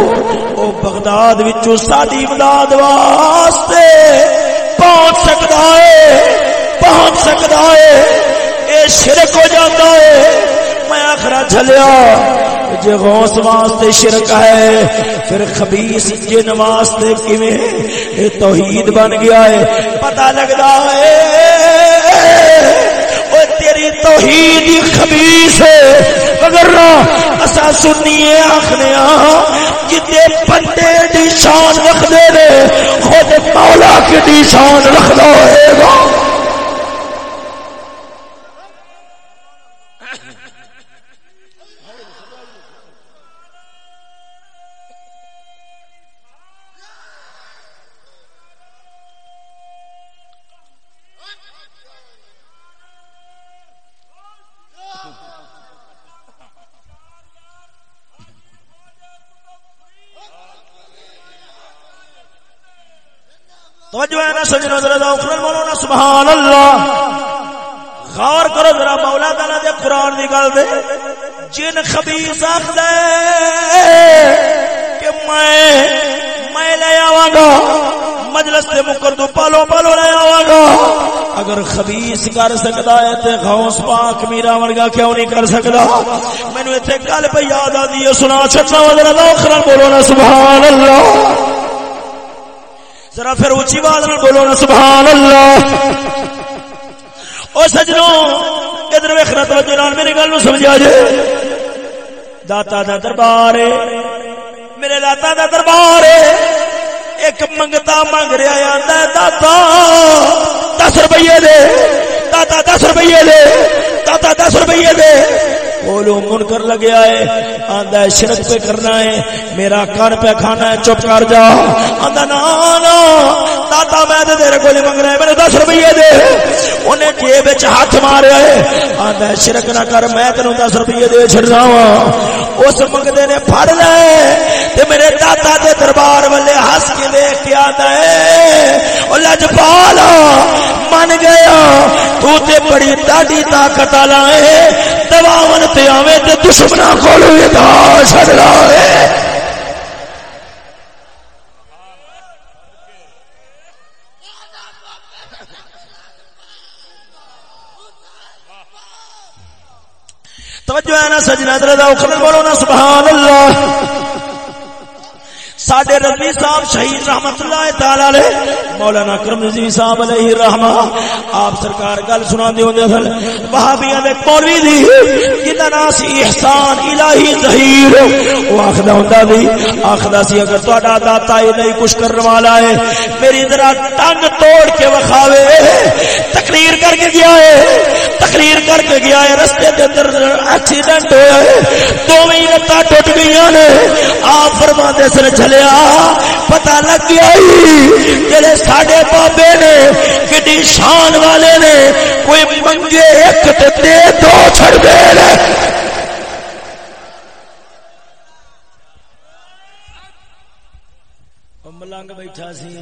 او بغداد وچوں ساڈی امداد واسطے پہنچ سکدا ہے، پہنچ سکدا ہے، اے شرک ہو جاتا ہے۔ میں آخرا جھلیا، جے غوث واسطے شرک ہے، پھر خبیث جن واسطے کیویں؟ اے توحید بن گیا ہے۔ پتہ لگدا ہے۔ تیری توحید خبیث ہے۔ اگر اسا سنیے، آخنے جتے بندے دی شان رکھ دے نے، خود مولا کی دی شان رکھ دو ہے گا۔ سجنا ذرا دا اخرن بولو نا سبحان اللہ غور کرو ذرا، مولا تعالی دے قران دی گل دے۔ جن خبیث آخدا کہ میں میں لے آواں گا، مجلس تے مکر تو پالو پالو لے آواں گا۔ اگر خبیث کر سکتا ہے تے غوث پاک میرا ورگا کیوں نہیں کر سکتا مینوں ایتھے گل پہ یاد آدی ہے، سنا چھٹنا ذرا دا اخرن بولو نا سبحان اللہ ذرا پھر اچھی بات نہ بولو نا، سبحان اللہ۔ او سجنوں ادھر ویکھنا توجہ نال میری گل نو سمجھا جے۔ داتا دا دربار ہے۔ میرے داتا دا دربار ہے۔ ایک منگتا منگ رہا ہے، آندا ہے، داتا 10 روپے دے۔ داتا 10 روپے دے۔ داتا 10 روپے دے۔ بولو من کر لگیا ہے آندا ہے، شرک پہ کرنا ہے، میرا کان پہ کھانا ہے، چپ کر جا۔ آندا، نا نا دادا میں تے تیرے کول منگ رہا ہے، میرے 10 روپے دے۔ اونے جیب وچ ہاتھ ماریا ہے۔ آندا ہے، شرک نہ کر، میں تینوں 10 روپے دے چھڑنا وا ہاں۔ اس منگدے نے پھڑ لے تے میرے دادا دے دربار والے ہنس کے دیکھ کے آندا ہے، او لجپال، من گیا، تو تے بڑی ڈاڈی طاقت والا ہے، دواون تے آویں تے دشمنا کول وی دا چھڑا توجہ ہے نا سجنا دردا بولو نا سبحان اللہ ساڈے رضوی صاحب شہید رحمت اللہ تعالی مولانا کرم رضوی صاحب علیہ الرحمہ۔ آپ سرکار گل سنا دے ہوندے سن وہابیاں دے مولوی دی جدا نام سی احسان الہی ظہیر او آکھدا ہوندا سی آکھدا سی، اگر تہاڈا داتا الہی کچھ کرن والا ہے، میری ذرا ٹنگ توڑ کے وکھاوے، تقریر کر کے گیا ہے۔ تقریر کر کے گیا ہے، رستے دے اندر ایکسیڈنٹ ہویا ہے۔ دوویں لتاں ٹوٹ گئیاں نے۔ آپ فرماندے سن چلے چلیا پتا لگ گیا جڑے ساڈے بابے نے کڈی شان والے نے، کوئی منگے ایک تے دے دو چھڑ دے ملنگ بیٹھا سی،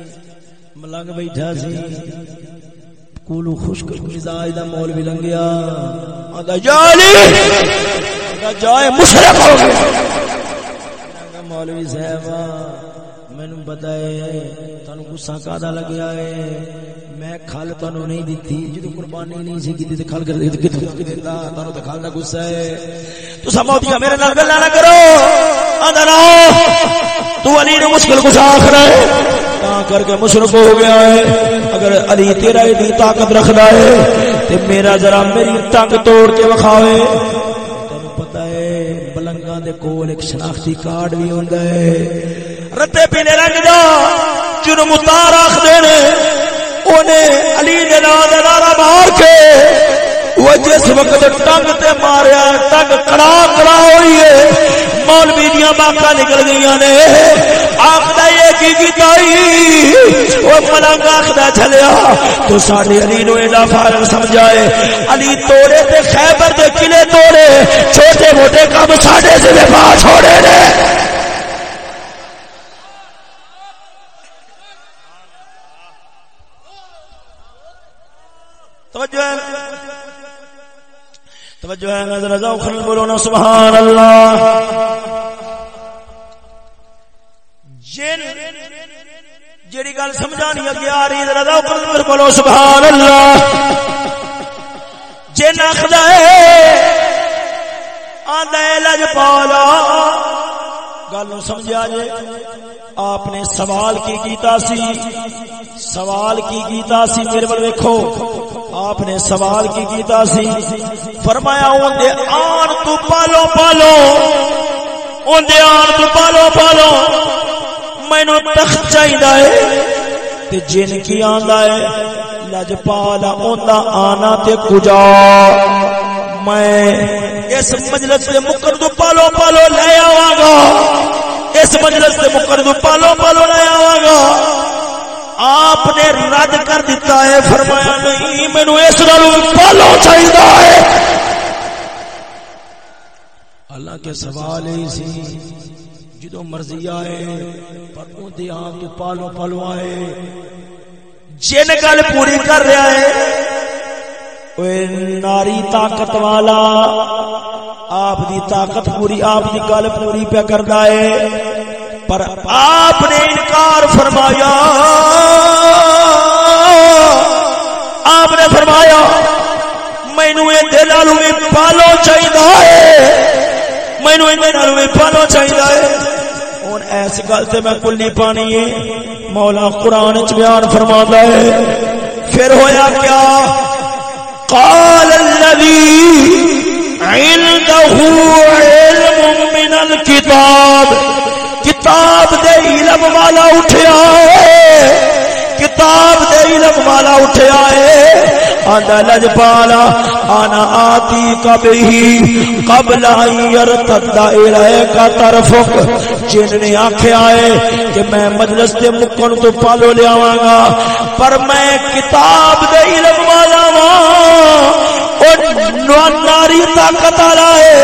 ملنگ بیٹھا سی۔ کولو خشک مزاج دا مول بھی لنگیا۔ آندا جالی جائے مشرک ہو گیا۔ مولوی صاحب مینو پتا ہے، تانوں غصہ کادا لگیا ہے؟ میں کھل تانوں نہیں دتی جدو قربانی نہیں سی کیتی تے کھل کر دیتا تانوں تے کھل دا غصہ ہے۔ میرے نال گلاں نہ کرو۔ تو علی نو مشکل کچھ کر کے ہو گیا ہے۔ اگر علی تیرا ایڈی طاقت رکھدا ہے، تے میرا ذرا میری ٹنگ توڑ کے وکھاوے۔ تینو پتہ ہے، بلنگاں دے کول ایک شناختی کارڈ بھی ہوندا ہے۔ رتے پیلے رنگ دا جنوں متار آکھدے نے، اونے علی دے نام دا نعرہ مار کے وہ جس وقت ٹنگ تے ماریا، ٹنگ کڑا کڑا ہوئی ہے، مولوی دیاں باکاں نکل گئی نے۔ آخدا یہ کی کیتائی او ملنگ آخدا چلیا۔ تو ساڈے علی نو ایڈا فارغ سمجھائے۔ علی توڑے تے خیبر دے قلعے توڑے، چھوٹے موٹے کام ساڈے سے پا چھوڑے نے۔ توجہ توجہ ہے نظر ذوق بولو سبحان اللہ جن جیڑی گل سمجھانی اگے آ رہی ذرا ذوق بولو سبحان اللہ جن اخدا ہے، آندا ہے، لج پالا۔ گل نو سمجھا جے۔ آپ نے سوال کی کیتا سی۔ سوال کی کیتا سی، میرے بل ویکھو۔ آپ نے سوال کی کیتا سی۔ فرمایا، اون دے آن تو پالو پالو۔ اون دے آن تو پالو پالو۔ مینوں تخت چاہیدا ہے۔ تے جن کی آندا ہے، لجپال اوندا آنا تے کجا۔ میں اس مجلس دے مکر تو پالو پالو لے آواں گا۔ اس مجلس دے مکر تو پالو پالو لے آواں گا۔ آپ نے رد کر دیتا ہے، فرمایا نہیں مینو اس نال پالو چاہیے اللہ کے سوال ہی سی جدو مرضی آئے، پر اندی آن تو پالو پالو آئے۔ جن گل پوری کر رہا ہے ناری طاقت والا آپ دی طاقت پوری آپ دی گل پوری پہ کرتا ہے پر آپ نے انکار فرمایا آپ نے فرمایا مینو دلالو بھی پالو چاہیے مینو دلالو پالو چاہیے ہوں ایس گل سے میں کلی پانی ہے مولا قرآن بیان فرما ہے پھر ہویا کیا قال الذي عنده علم من الكتاب. کتاب دے علم والا اٹھیا کتاب علم والا اٹھیا ہے آنا لجپالا آنا آتی کبھی۔ قبل یرتد الہ کا طرفک۔ جن نے آنکھیں آئے کہ میں مجلس دے مکن تو پالو لے گا، پر میں کتاب دے علم والا وہاں اور ناری طاقت آ رہا ہے،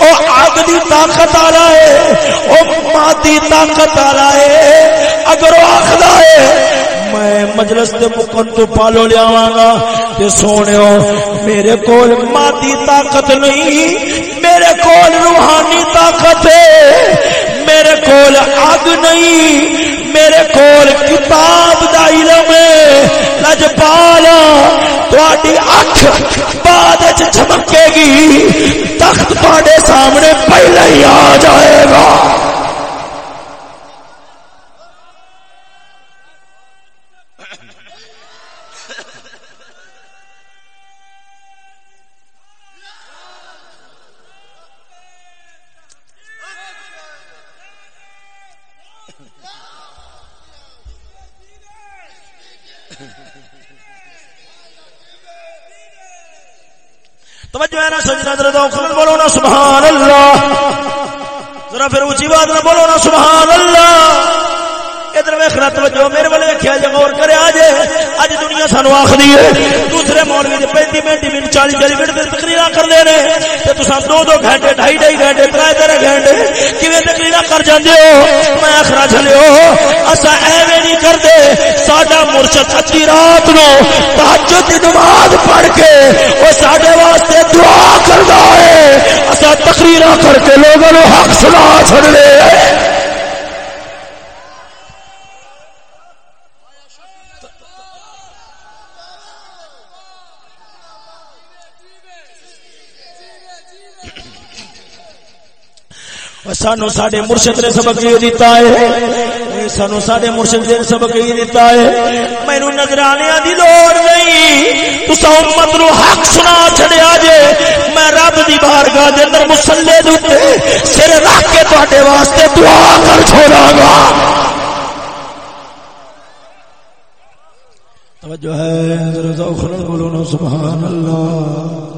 او آگ دی طاقت آ رہا ہے، او مادی طاقت آ رہا ہے۔ اگر وہ آخلا ہے میں مجلس دے مکن تو پالو لیا گا۔ تے سونے میرے کول مادی طاقت نہیں، میرے کول روحانی طاقت ہے۔ میرے کول آگ نہیں، میرے کول کتاب دا علم ہے۔ لج پالا تھوڑی اکھ بعد وچ چمکے گی۔ تخت تھوڑے سامنے پہلے ہی آ جائے گا۔ توجہ ہے نا سجنا، ذرا تو بولو نا، سبحان اللہ۔ ذرا پھر اونچی بات نہ بولو نا، سبحان اللہ۔ ادھر ویخنا توجہ میرے والے ویکیا جی غور کرے، آج اج دنیا سانو آخری ہے۔ دوسرے مولوی نے پینتی پینتی منٹ، چالی چالی منٹ تقریر کر دے رہے تو تصا دو دو گھنٹے، ڈھائی ڈھائی گھنٹے تر تر گھنٹے کیون تقریر کر جاتے ہو؟ میں آخرا چلے اصا ایویں نہیں کرتے۔ ساڈا مرشد ادھی رات نو تحجد کی نماز پڑھ کے وہ سڈے واسطے دعا کرتا ہے۔ اصا تقریر کر کے لوگوں حق سنا چڑ رہے سانو سڈے مرشد نے سبق یہ دیتا ہے۔ سانو سڈے مرشد نے سبق یہ دیتا ہے۔ مینو نظرانے دی لوڑ نہیں۔ تو امت نو حق سنا چڑیا جے۔ میں رب دی بارگاہ دے اندر مسلے دے اوپر سر رکھ کے تواڈے واسطے دعا کر چھوڑا گا۔ توجہ ہے۔ ذرا ذوق بولو سبحان اللہ۔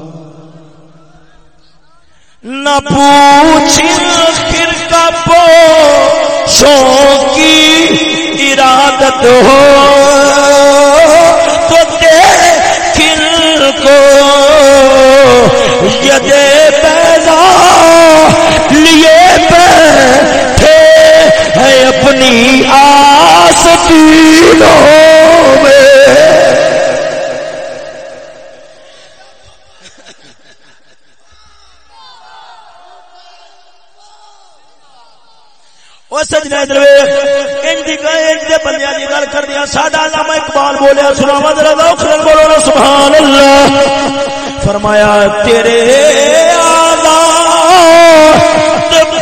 نہ پوچھ پھر کب شوق کی ارادت ہو تو دل کو۔ یدے پیدا لیے بیٹھے ہے اپنی آس تینوں میں۔ سجنا ادھر بندے کی گل کر دیا ساڈا علامہ اقبال بولیا سناوا ذرا ذوق بولو سبحان اللہ فرمایا، تیرے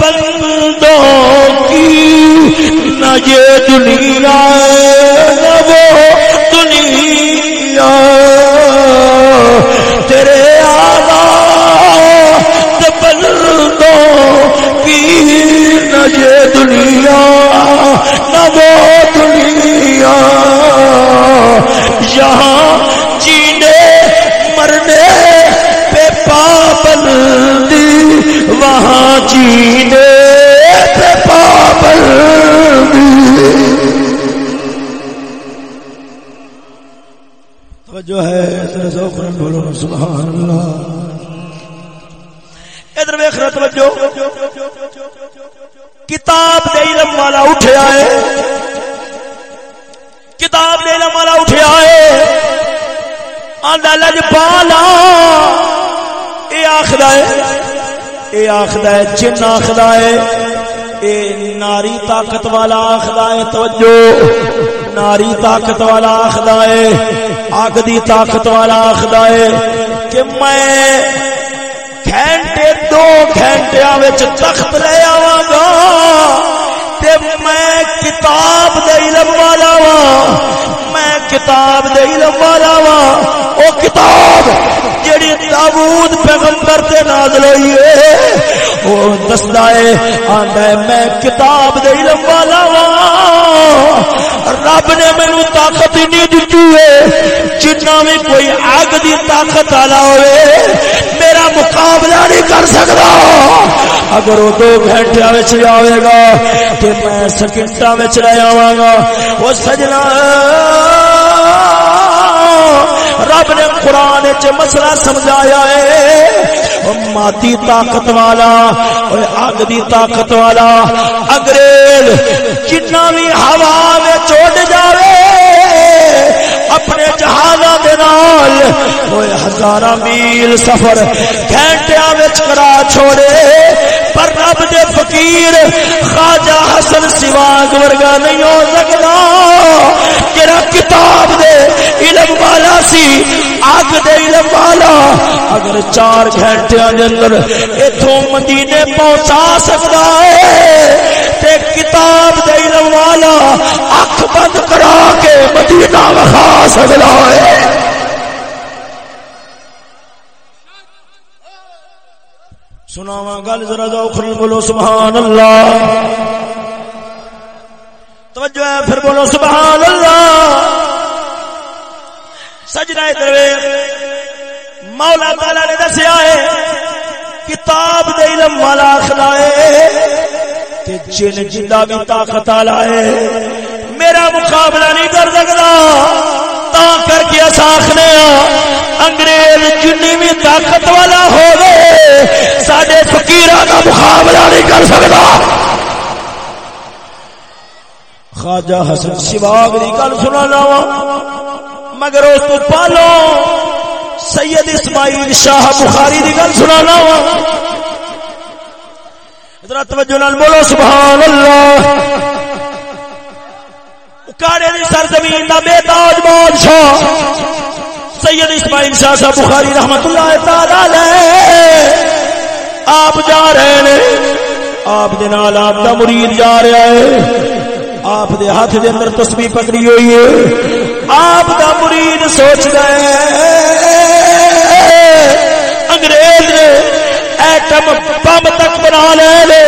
بندوں کی نہ یہ دنیا اے ہے، جن آخدا ہے، اے ناری طاقت والا آخدا ہے، توجہ، ناری طاقت والا آخدا ہے آگ دی طاقت والا آخدا ہے، کہ میں گھنٹے، دو گھنٹے تخت لے آوا گا، تے میں کتاب دے علم والا وا میں کتاب دے علم والا وا او کتاب جڑی داوود پیغمبر تے نازل ہوئی ہے او دسدا ہے، آندا ہے، میں کتاب دے علم والا وا رب نے مینوں طاقت ہی نہیں دتی ہے جتنا بھی کوئی اگ دی طاقت والا ہوئے، میرا مقابلہ نہیں کر سکتا اگر وہ دو گھنٹے جاوے گا، تو میں سکٹا رہ آوا گا۔ وہ سجنا رب نے قرآن چ مسئلہ سمجھایا ہے۔ ماتی طاقت والا اگ دی طاقت والا اگریل جنا بھی ہوا میں چوٹ جائے اپنے نال۔ ہوئے ہزاراں میل سفر گھنٹیاں وچ کرا چھوڑے۔ پر رب دے فقیر خواجہ حسن سواگ ورگا نہیں ہو سکتا جڑا کتاب دے علم والا سی اگ دے علم والا۔ اگر چار گھنٹیاں دے اندر ایتھوں مدینے پہنچا سکتا ہے تے کتاب دے علم والا اکھ بند کرا کے مدینہ وخا سکتا ہے۔ سناوا گل ذرا اخری بولو سبحان اللہ۔ توجہ ہے، پھر بولو سبحان اللہ۔ سجنا ادھر مولا تعالی نے دسیا ہے، کتاب دے علم والا آخر ہے کہ جن جنہ بھی طاقت والا ہے، میرا مقابلہ نہیں کر سکتا۔ تا کر کے اس آخنے انگریز جنی بھی طاقت والا ہو گئے سڈے فکیر کا مقابلہ نہیں کر سکتا۔ خواجہ حسن شواگ کی گل سنا وا، مگر اس کو پالو سید اسماعیل شاہ بخاری کی گل سنا وا۔ توجہ نال بولو سبحان اللہ کاڑے دی سرزمین دا بے تاج بادشاہ۔ سید اسماعیل شاہ صاحب بخاری رحمت اللہ تعالی آپ جا رہے نے۔ آپ دے نال آپ دا مرید جا رہا ہے۔ آپ دے ہاتھ دے اندر تسبیح پکڑی ہوئی ہے۔ آپ دا مرید سوچ گئے انگریز نے ایٹم بم تک بنا لے لے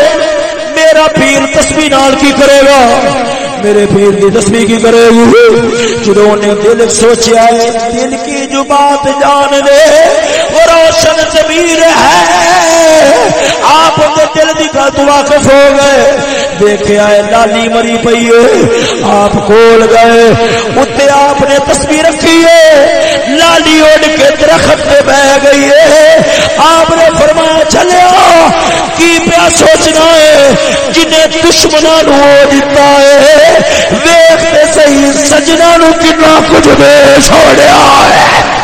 میرا پیر تسبیح نال کی کرے گا میرے پیر کی تسبیح کی کرے گی جدوں نے دل سوچا ہے دل کی جو بات جان دے وہ روشن ضمیر ہے آپ کے دل کی گل تو واقف ہو گئے دیکھا ہے لالی مری پئی ہے آپ کول گئے اتنے آپ نے تصویر رکھی ہے۔ لالی اڑ کے درخت پہ بہ گئی ہے۔ آپ نے فرمایا چلیا کی پیا سوچنا ہے؟ جنہیں دشمنا نو دیتا ہے۔ ویختے صحیح سجنا نو کنا کچھ بے چھوڑیا ہے۔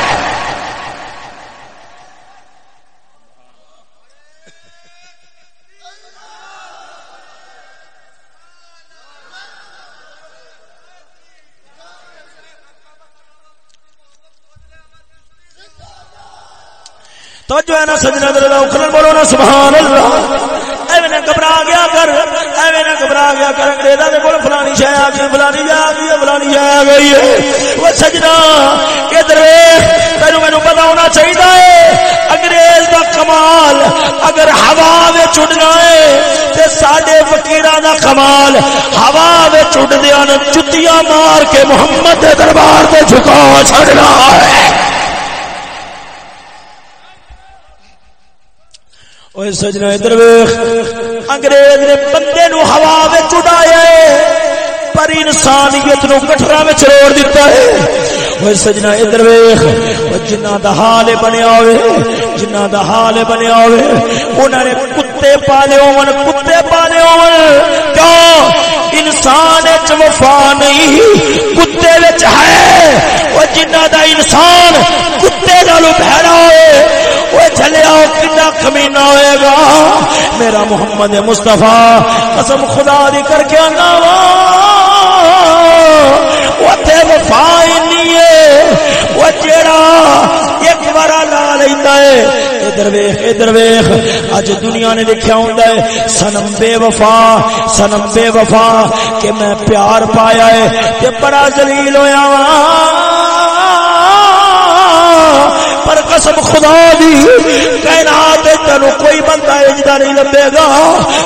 تو جو ہے نا سجنا دل اکھلن بولو نا سبحان اللہ ایویں نہ گھبرا گیا کر، ایویں نہ گھبرا گیا کر، انگریزاں دے کول فلانی شے آ گئی، فلانی شے آ گئی، فلانی شے آ گئی ہے۔ وہ سجنا، ادھر تینوں مینوں پتہ ہونا چاہیے ہے، انگریز دا کمال اگر ہوا وچ اڑنا ہے، تے ساڈے فقیراں دا کمال ہوا وچ اڑدیاں جتیاں مار کے محمد دے دربار تے جھکا چھڑنا ہے۔ سجنا ادھر انگریز نے بندے نو ہوا اڑایا پر انسانیت نو کٹرا میں روڑ دیتا ہے۔ وہ سجنا ادھر ویخ جنہاں دا حال بنیا ہوئے جنہاں دا حال بنیا ہوئے انہوں نے کتے پالے ہون، کتے پالے ہون۔ کیوں؟ انسان وچ وفا نہیں، کتے وچ ہے۔ وہ جنہ دا انسان کتے نالوں بہرا ہوئے وہ چلے کنا کمینا ہوئے گا۔ میرا محمد مستفا قسم خدا دی کر کے آنا وا ہاں۔ وفا وہ جیڑا ایک بار لا لینا ہے۔ ادھر ویخ ادھر ویخ۔ اج دنیا نے لکھیا ہوندا ہے سنم بے وفا سنم بے وفا، کہ میں پیار پایا ہے تے بڑا ذلیل ہویا وا پر قسم خدا دی، کائنات تینو کوئی بندہ اجدا نہیں لبے گا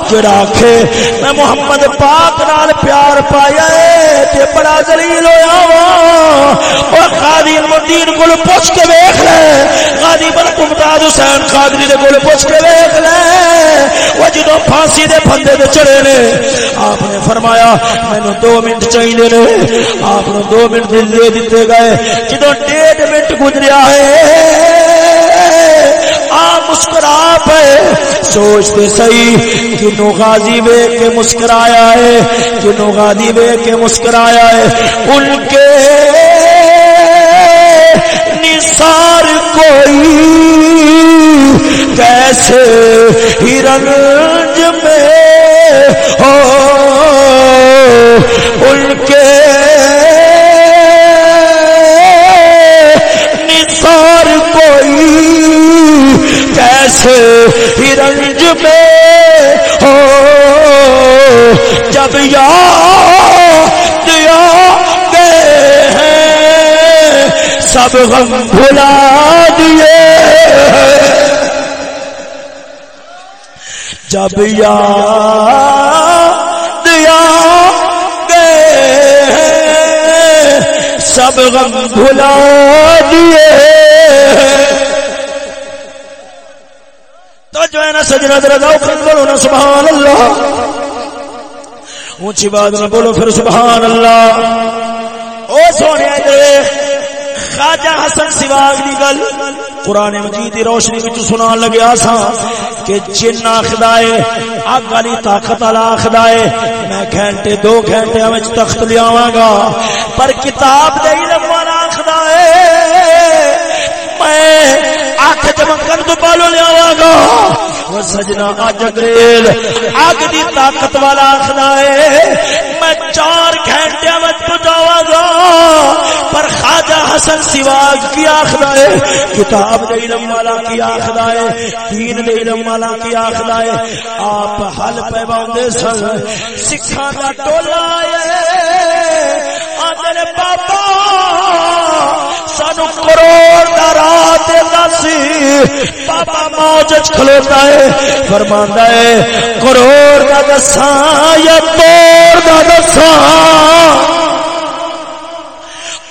جڑا آکھے، میں محمد پاک نال پیار پایا ہے تے بڑا ذلیل ہویا وا۔ او قاضی المدین کول پوچھ کے ویکھ لے۔ قاضی ملک ممتاز حسین قادری دے کول پوچھ کے ویکھ لے۔ او جدوں پھانسی دے پھندے تے چڑھے نے، آپ نے فرمایا، مینوں دو منٹ چاہیے نے۔ آپ نے دو منٹ دے دیتے گئے۔ جدوں ڈیڑھ منٹ گزریا ہے مسکرا پے سوچتے سی کنو غازی وے کے مسکرایا ہے۔ کنو غازی وے کے مسکرایا ہے۔ ان کے نثار کوئی کیسے ہرنج میں ہو؟ ان کے رنج میں ہو۔ جب یاد گئے ہیں، سب غم بھلا دیے۔ جب یاد گئے سب غم بھلا دیے۔ جو ہے نا بولو نا، سبحان اللہ۔ اونچی بات میں بولو پھر سبحان اللہ۔ او سونے خواجہ حسن سواگ دی گل قرآن مجید دی روشنی وچ سنان لگیا سا کہ جن آخدا ہے، اگ والی طاقت والا آخدا ہے۔ میں گھنٹے، دو گھنٹے وچ تخت لیاواں گا۔ پر کتاب دے علم والا آخدا ہے۔ میں اکھ چمکن تو پالو لیا گا، وہ سجنا اج انگریز اگ دی طاقت والا آخنا ہے، میں چار گھنٹے میں پہنچاوا گا، پر خواجہ حسن سواگ کی آخنا ہے؟ کتاب دے علم والا کی آخنا ہے، دین دے علم والا کی آخنا ہے، آپ حل پہ باندھے سن، سکھاں دا ٹولا ہے آدھے بابا سانو کروڑ دا رات دسی بابا موج کھلوتا ہے، فرماندا ہے، کروڑ دا دساں یا توڑ دا دساں۔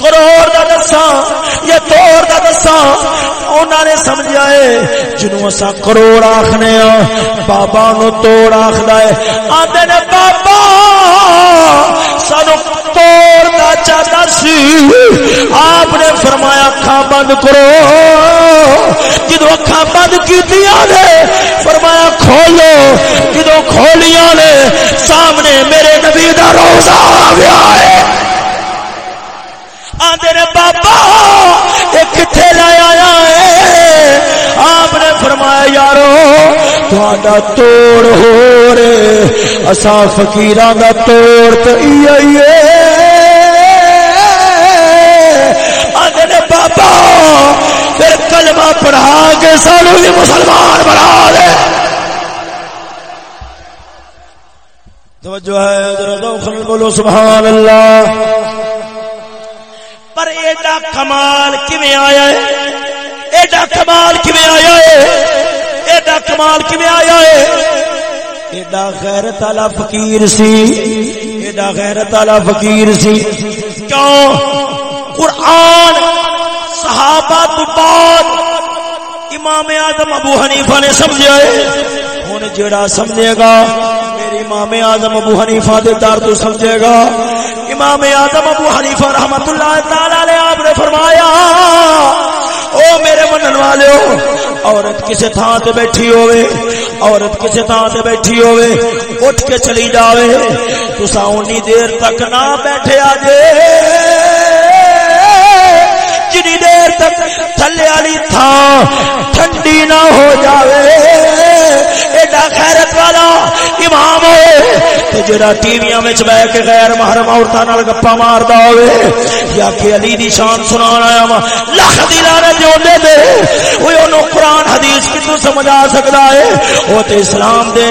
کروڑ دا دسا یا توڑ دا دسا انہوں نے سمجھا ہے جنوں اسا کروڑ آخنے ہاں، بابا نو توڑ آخدا ہے۔ آندے نے، بابا، سانو توڑ دا چاہتا سی۔ آپ نے فرمایا اکھا بند کرو۔ جدو اکھا بند کی نے، فرمایا، کھولو۔ جدو کھولیاں نے، سامنے میرے نبی دا روزہ آ گیا ہے۔ آدھے نے بابا، ایک کتنے لایا ہے۔ آپ نے فرمایا، یارو تھوڑا توڑ ہو رے اصا فکیران کا توڑ تو بابا، پھر کلمہ پڑھا کے سانو بھی مسلمان بنا دے۔ توجہ ہے ذرا بولو سبحان اللہ۔ ایڈا کمال کیویں آیا ہے؟ ایڈا کمال کیویں آیا ہے؟ ایڈا کمال کیویں آیا ہے؟ ایڈا غیرت والا فقیر سی۔ ایڈا غیرت والا فقیر سی۔ کیوں؟ قرآن صحابہ تو بعد امام آدم ابو حنیفہ نے سمجھا ہے۔ ہن جڑا سمجھے گا، میرے امام آدم ابو حنیفہ دے دار تو سمجھے گا۔ امام آدم ابو حنیفہ رحمت اللہ تعالی علیہ آپ نے فرمایا، او میرے منن والے ہو عورت کسے تھان تے بیٹھی ہوئے عورت کسے تھان تے بیٹھی ہوئے اٹھ کے چلی جاوے تسا اونی دیر تک نہ بیٹھے آجے۔ جنی دیر تک تھلے والی تھان ٹھنڈی نہ ہو جاوے۔ ایڈا خیرت والا امام ہوئے جڑا ٹیویاں وچ بیٹھ کے غیر محرم عورتاں نال گپا ماردا ہوئے یا کہ علی دی شان سنان آیا وا لاکھ دی لعنت جوندے دے اوے اونوں قران حدیث کتوں سمجھ آ سکدا ہے؟ او تے اسلام دے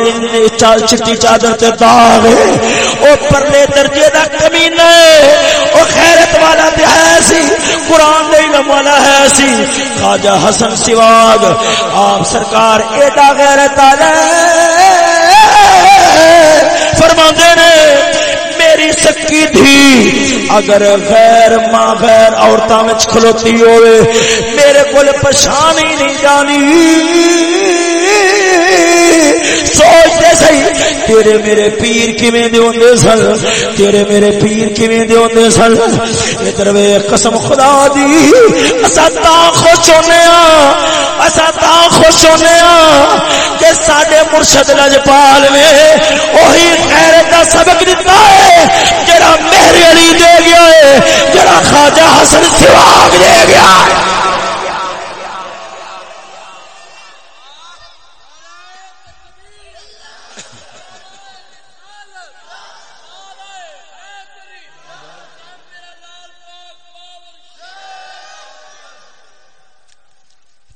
چال چٹی چادر تے داغ ہے۔ او پرلے درجے دا کمینہ ہے۔ او خیرت والا تے ہے سی قران دے علم والا ہے سی۔ خواجہ حسن سواگ، آپ سرکار ایڈا غیرت تعالی۔ فرما نے، میری سکی تھی اگر غیر ماں غیر عورتوں میں کھلوتی ہوئے، میرے کو پچھان ہی نہیں جانی۔ سوچتے سی تیرے میرے پیر کیویں دے ہوندے سن؟ تیرے میرے پیر کیویں دے ہوندے سن؟ ادھر وے قسم خدا دی اسا تا خوش ہونے ہاں اسا تا خوش ہونے ہاں کہ ساڈے مرشد لجپال میں وہی خیرت دا سبق دتا ہے، جڑا مہر علی دے گیا ہے، جڑا خواجہ حسن سواگ دے گیا ہے۔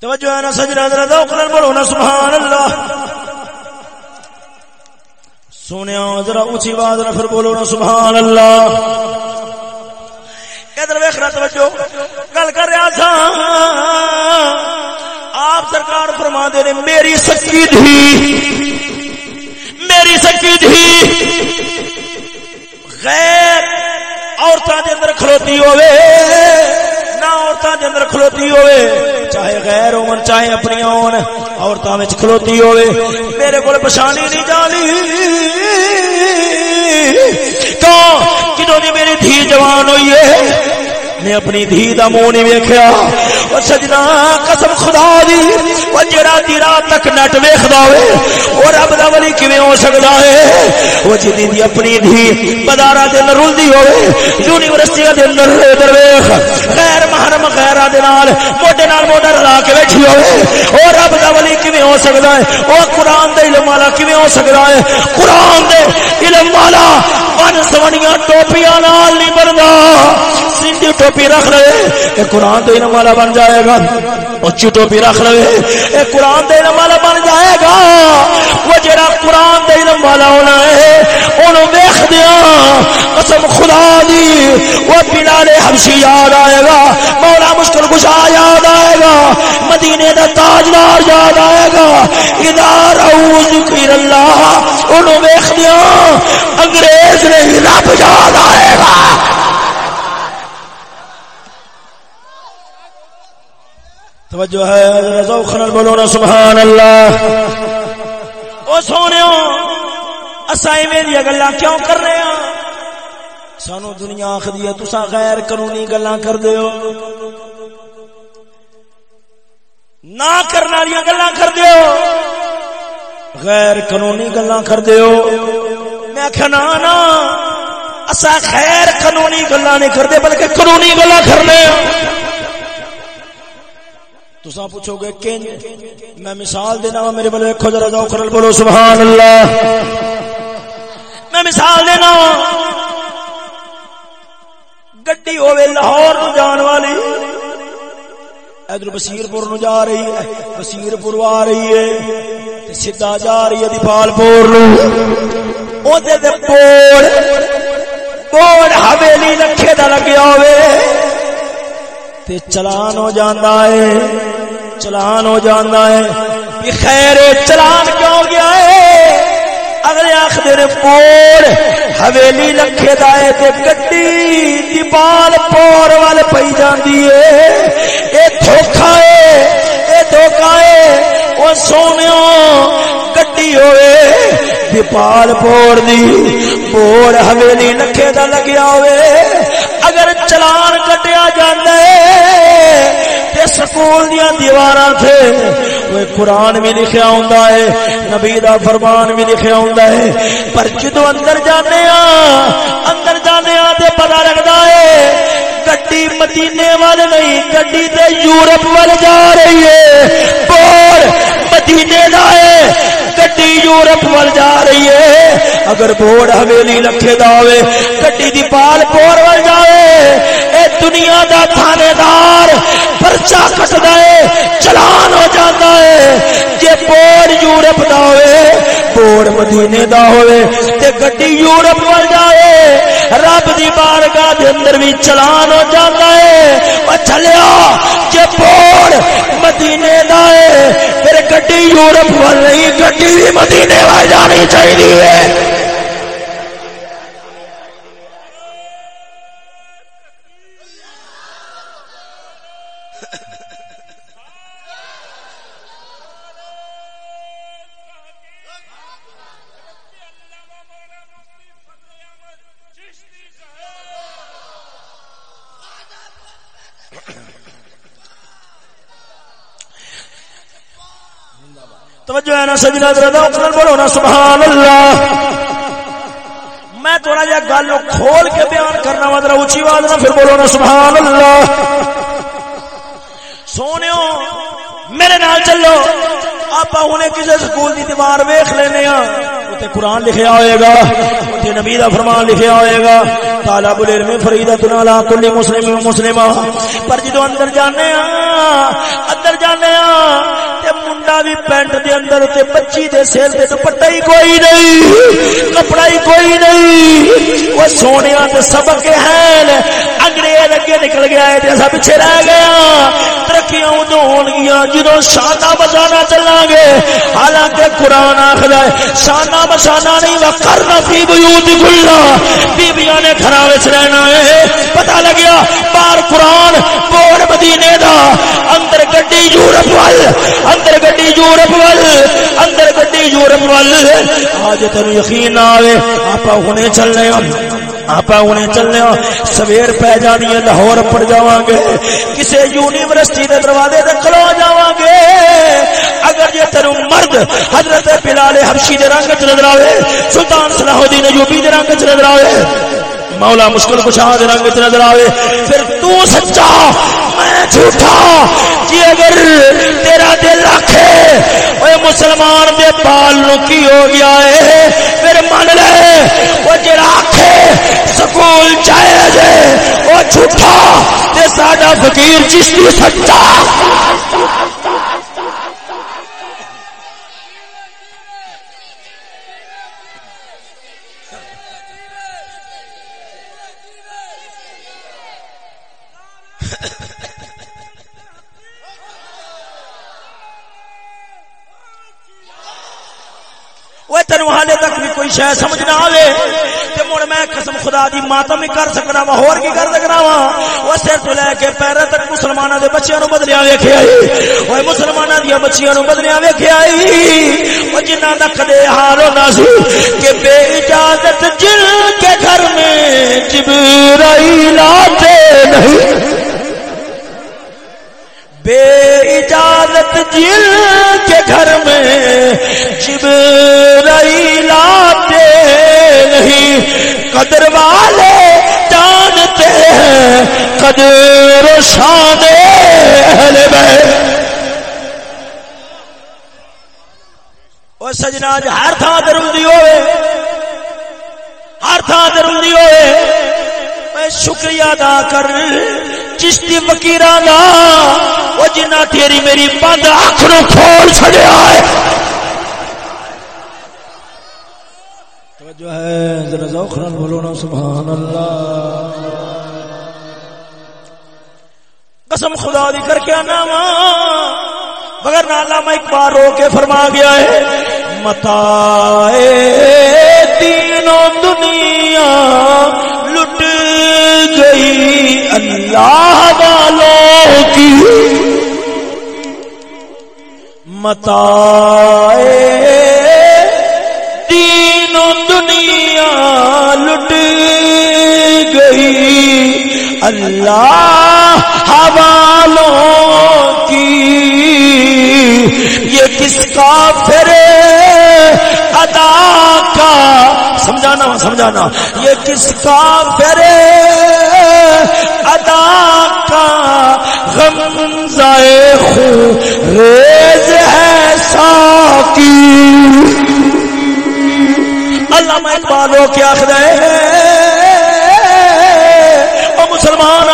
توجہ ہے نا سجنا ذرا ذوق نال بولو نا سبحان اللہ سونے ذرا اونچی آواز نال پھر بولو نا سبحان اللہ ادھر ویکھنا توجہ۔ گل کر رہا تھا۔ آپ سرکار فرما دے نے، میری سکی تھی میری سکی تھی غیر عورتوں کے اندر کھلوتی ہوئے عورتوں کے اندر کھلوتی ہوئے چاہے غیر ہون چاہے اپنی ہون عورتوں میں کھلوتی ہوئے میرے کو پچھانی نہیں جانی کیوں جدوں دی میری دھی جوان ہوئی ہے میں اپنی دھی دا منہ نہیں ویکھیا او سجنا قسم خدا دی، او جڑا دی رات تک نٹ ویکھدا ہوے او رب دا ولی کیویں ہو سکدا ہے؟ او جدی دی اپنی دھی بازاراں دے اندر رلدی ہوے یونیورسٹی دے اندر ادھر ویکھ، غیر محرم غیراں دے نال موڈے نال موڈا رلا کے بیٹھی ہوے او رب دا ولی کیویں ہو سکدا ہے؟ او قران دے علم والا کیویں ہو سکدا ہے؟ قران دے علم والا ون سونیاں ٹوپیاں نال نہیں بندا۔ سندھی ٹوپی رکھ لے اے قرآن تو علم والا بن جائے گا۔ اچھی ٹوپی رکھ لے اے قرآن تو علم والا بن جائے گا۔ وہ جڑا قرآن تو علم والا ہونا ہے انہوں دیکھ دیا۔ قسم خدا دی، وہ بلال حبشی یاد آئے گا، مولا مشکل کشا یاد آئے گا، مدینے دا تاجدار یاد آئے گا۔ ادار او ذکر اللہ انہوں دیکھ دیا۔ انگریز نے رب یاد آئے گا۔ توجہ ہے ذوق بولو نا، سبحان اللہ۔ او سونےو اساں ایویں دی گلاں کیوں کر رہے ہاں؟ سانو دنیا آکھدی ہے، تساں غیر قانونی گلاں کر دیو نہ کرنے والی گلاں کر دیو غیر قانونی گلاں کر دیو میں آخیا نا نا اسا خیر قانونی گلاں نہیں کرتے بلکہ قانونی گلاں کرنے ہاں۔ تسا پوچھو گے کہ میں مثال دینا وا، میرے بلے دیکھو ذرا ذوق نال بولو، سبحان اللہ۔ میں مثال دینا وا، گڈی ہوے لاہور نو جان والی، ادھر بصیر پور نو جا رہی ہے بصیر پور آ رہی ہے سیدھا جا رہی ہے دیپال پور نو او دے دے پوڑ پوڑ حویلی رکھے دا لگیا ہوئے۔ تے چلان ہو جاندہ ہے، چلان ہو جاندہ ہے۔ خیر چلان کے اگلے آخر پور حویلی لکھے دائے تے گڈی دیپال پور وال پئی جاندی ہے۔ اے دھوکا ہے، اے دھوکا ہے، او سونیوں گڈی ہوئے دیپال پور دی پور حویلی لکھے دا لگیا ہوئے۔ اگر چلان کٹیا جانا ہے تے سکول دیا دیوار تھے۔ وہ قرآن بھی لکھا ہوں نبی دا فرمان بھی لکھا ہوں پر جدو اندر جانے اندر جانے تے پتا لگتا ہے، گڈی مدینے وال نہیں، گڈی تے یورپ وال جا رہی ہے۔ بور مدینے دا ہے، گڈی یورپ ول جا رہی ہے۔ اگر بورڈ حویلی رکھے دا ہوئے، گڈی دی پال پور ول جائے دنیا دا تھانے دار پرچا کٹ دے چلان ہو جاتا ہے۔ جے بورڈ یورپ دا ہوئے، بورڈ مدینے دا ہوئے، تے گڈی یورپ ول جائے رب دی بارگاہ دے اندر بھی چلان ہو جاتا ہے۔ او چلیا، جے بورڈ مدینے دا ہے، پھر گڈی یورپ ول نہیں، گڈی بھی مدینے وال جانی چاہیے نا سجنا ذرا بولو نا سبحان اللہ میں تھوڑا جہا گل کھول کے بیان کرنا وا ذرا اچھی آواز نہ، پھر بولو نا سبحان اللہ سونے میرے نال چلو۔ آپ ہوں کسی سکول کی دیوار ویخ لینے ہاں اتنے قرآن لکھیا ہوئے گا اتنے نبی کا فرمان لکھیا ہوئے گا تالا بلیر میں فریدا تنا کلی مسلم مسلم پر جدو اندر جانے ہاں اندر جانے ہاں منڈا بھی پینٹ دے اندر تے بچی دے سر تے دوپٹا ہی کوئی نہیں، کپڑا ہی کوئی نہیں۔ وہ سونے تے سبق ہیں انگریز اگے نکل گیا ہے تے پیچھے رہ گیا۔ ترقیاں ادو ہونگیا جدو شانہ بچانا چلا گے۔ حالانکہ قرآن آخر ہے، شانہ بچانا نہیں، وہ کرنا فی بیوت کھلا بیبیاں نے گھر رہنا ہے۔ پتہ لگیا بار قرآن بور مدینے دا۔ اندر گڈی یورپ وال، اندر گڈی یورپ وال، اندر گڈی یورپ علم وال۔ آج تین یقین آئے آپ ہنے چلنے آپ انہیں چلنے سویر پہ جانی ہے، لاہور پڑ جاواں گے کسی یونیورسٹی کے دروازے تے کھلو جاواں گے۔ اگر یہ تیرو مرد حضرت بلال حبشی دے رنگ چ نظر آوے، سلطان صلاح الدین ایوبی دے رنگ چ نظر آوے، مولا مشکل کشا دے رنگ چ نظر آوے، پھر تو سچا، میں جھوٹا کہ اگر تیرا دل رکھے اے مسلمان دے بال نو کی ہو گیا ہے؟ من لے وہ جڑا آکھے سکول جائز ہے وہ جھوٹا، تے ساڈا فقیر چشتی سچا۔ تک بھی کوئی شہ سمجھ نہ آئے تے مڑ میں قسم خدا دی ماتم ہی کر سکنا وا، ہور کی کر سکنا وا؟ وہ سر تو لے کے پیر تک مسلماناں دے بچیاں نو بدلیاں ویکھیا ائی اوے مسلماناں دی بچیاں نو بدلیاں ویکھیا ائی او جنہاں دا کدے حال ہونا سی کہ بے اجازت جل کے گھر میں جبرائیل آتے نہیں۔ بے اجازت جل کے گھر میں جبرائیل آتے نہیں۔ قدر والے جانتے ہیں قدر و شان اہل بیت۔ او سجنا اج ہر تھان تے روندی ہوئے۔ ہر تھان تے روندی ہوئے۔ میں شکریہ ادا کر چشتی فقیران دا وہ جنہ تیری میری بند اکھ نو کھول چھڑیا ہے۔ توجہ ہے ذرا ذوق نال بولو نا سبحان اللہ قسم خدا دی کر کے ماں مگر نالا میں ایک بار رو کے فرما گیا ہے متا تینوں دنیا گئی اللہ والوں کی متا تینوں دنیا لٹ گئی اللہ حوالوں کی یہ کس کا پھر ادا کا سمجھانا سمجھانا۔ یہ کس کا پھر ادا کا غم ضائع خون ریز ہے ساکی علامہ اقبال ہو کے آخر مسلمان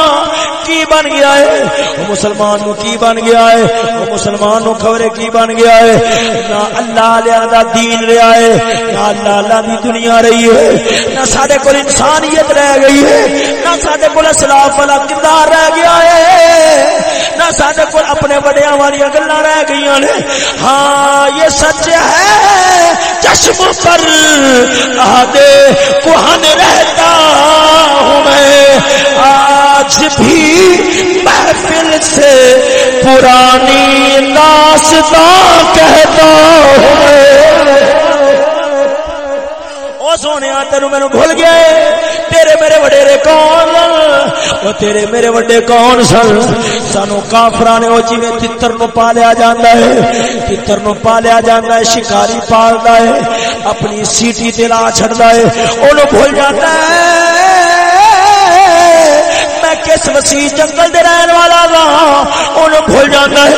کی بن گیا ہے؟ وہ مسلمان نو کی بن گیا ہے؟ وہ مسلمان نو خبرے کی بن گیا ہے؟ نہ اللہ لیا دا دین رہا ہے، نہ اللہ اللہ دی دنیا رہی ہے۔ نہ سارے کو انسانیت رہ گئی ہے، نہ سارے کو اسلاف والا کردار رہ گیا ہے۔ نہ سارے کو اپنے بڑیا والی گلا رہ گئی نے۔ ہاں یہ سچ ہے۔ چشم پر آدھے کوہن رہتا ہوں میں۔ آج بھی محفل سے پرانی داستان کہتا ہوں۔ او سونے تینو مینو بھول گیا تیرے میرے وڈیرے کون وہ تیرے میرے وڈے کون سن؟ سانو کافرا نے وہ جی تر نو پالیا جانا ہے تر نو پالیا جانا ہے، شکاری پالتا ہے، اپنی سیٹی تلا چڑھتا ہے وہ بھول جاتا ہے۔ میں کس وسیع جنگل دے رہن والا وا؟ ان بھول جانا ہے،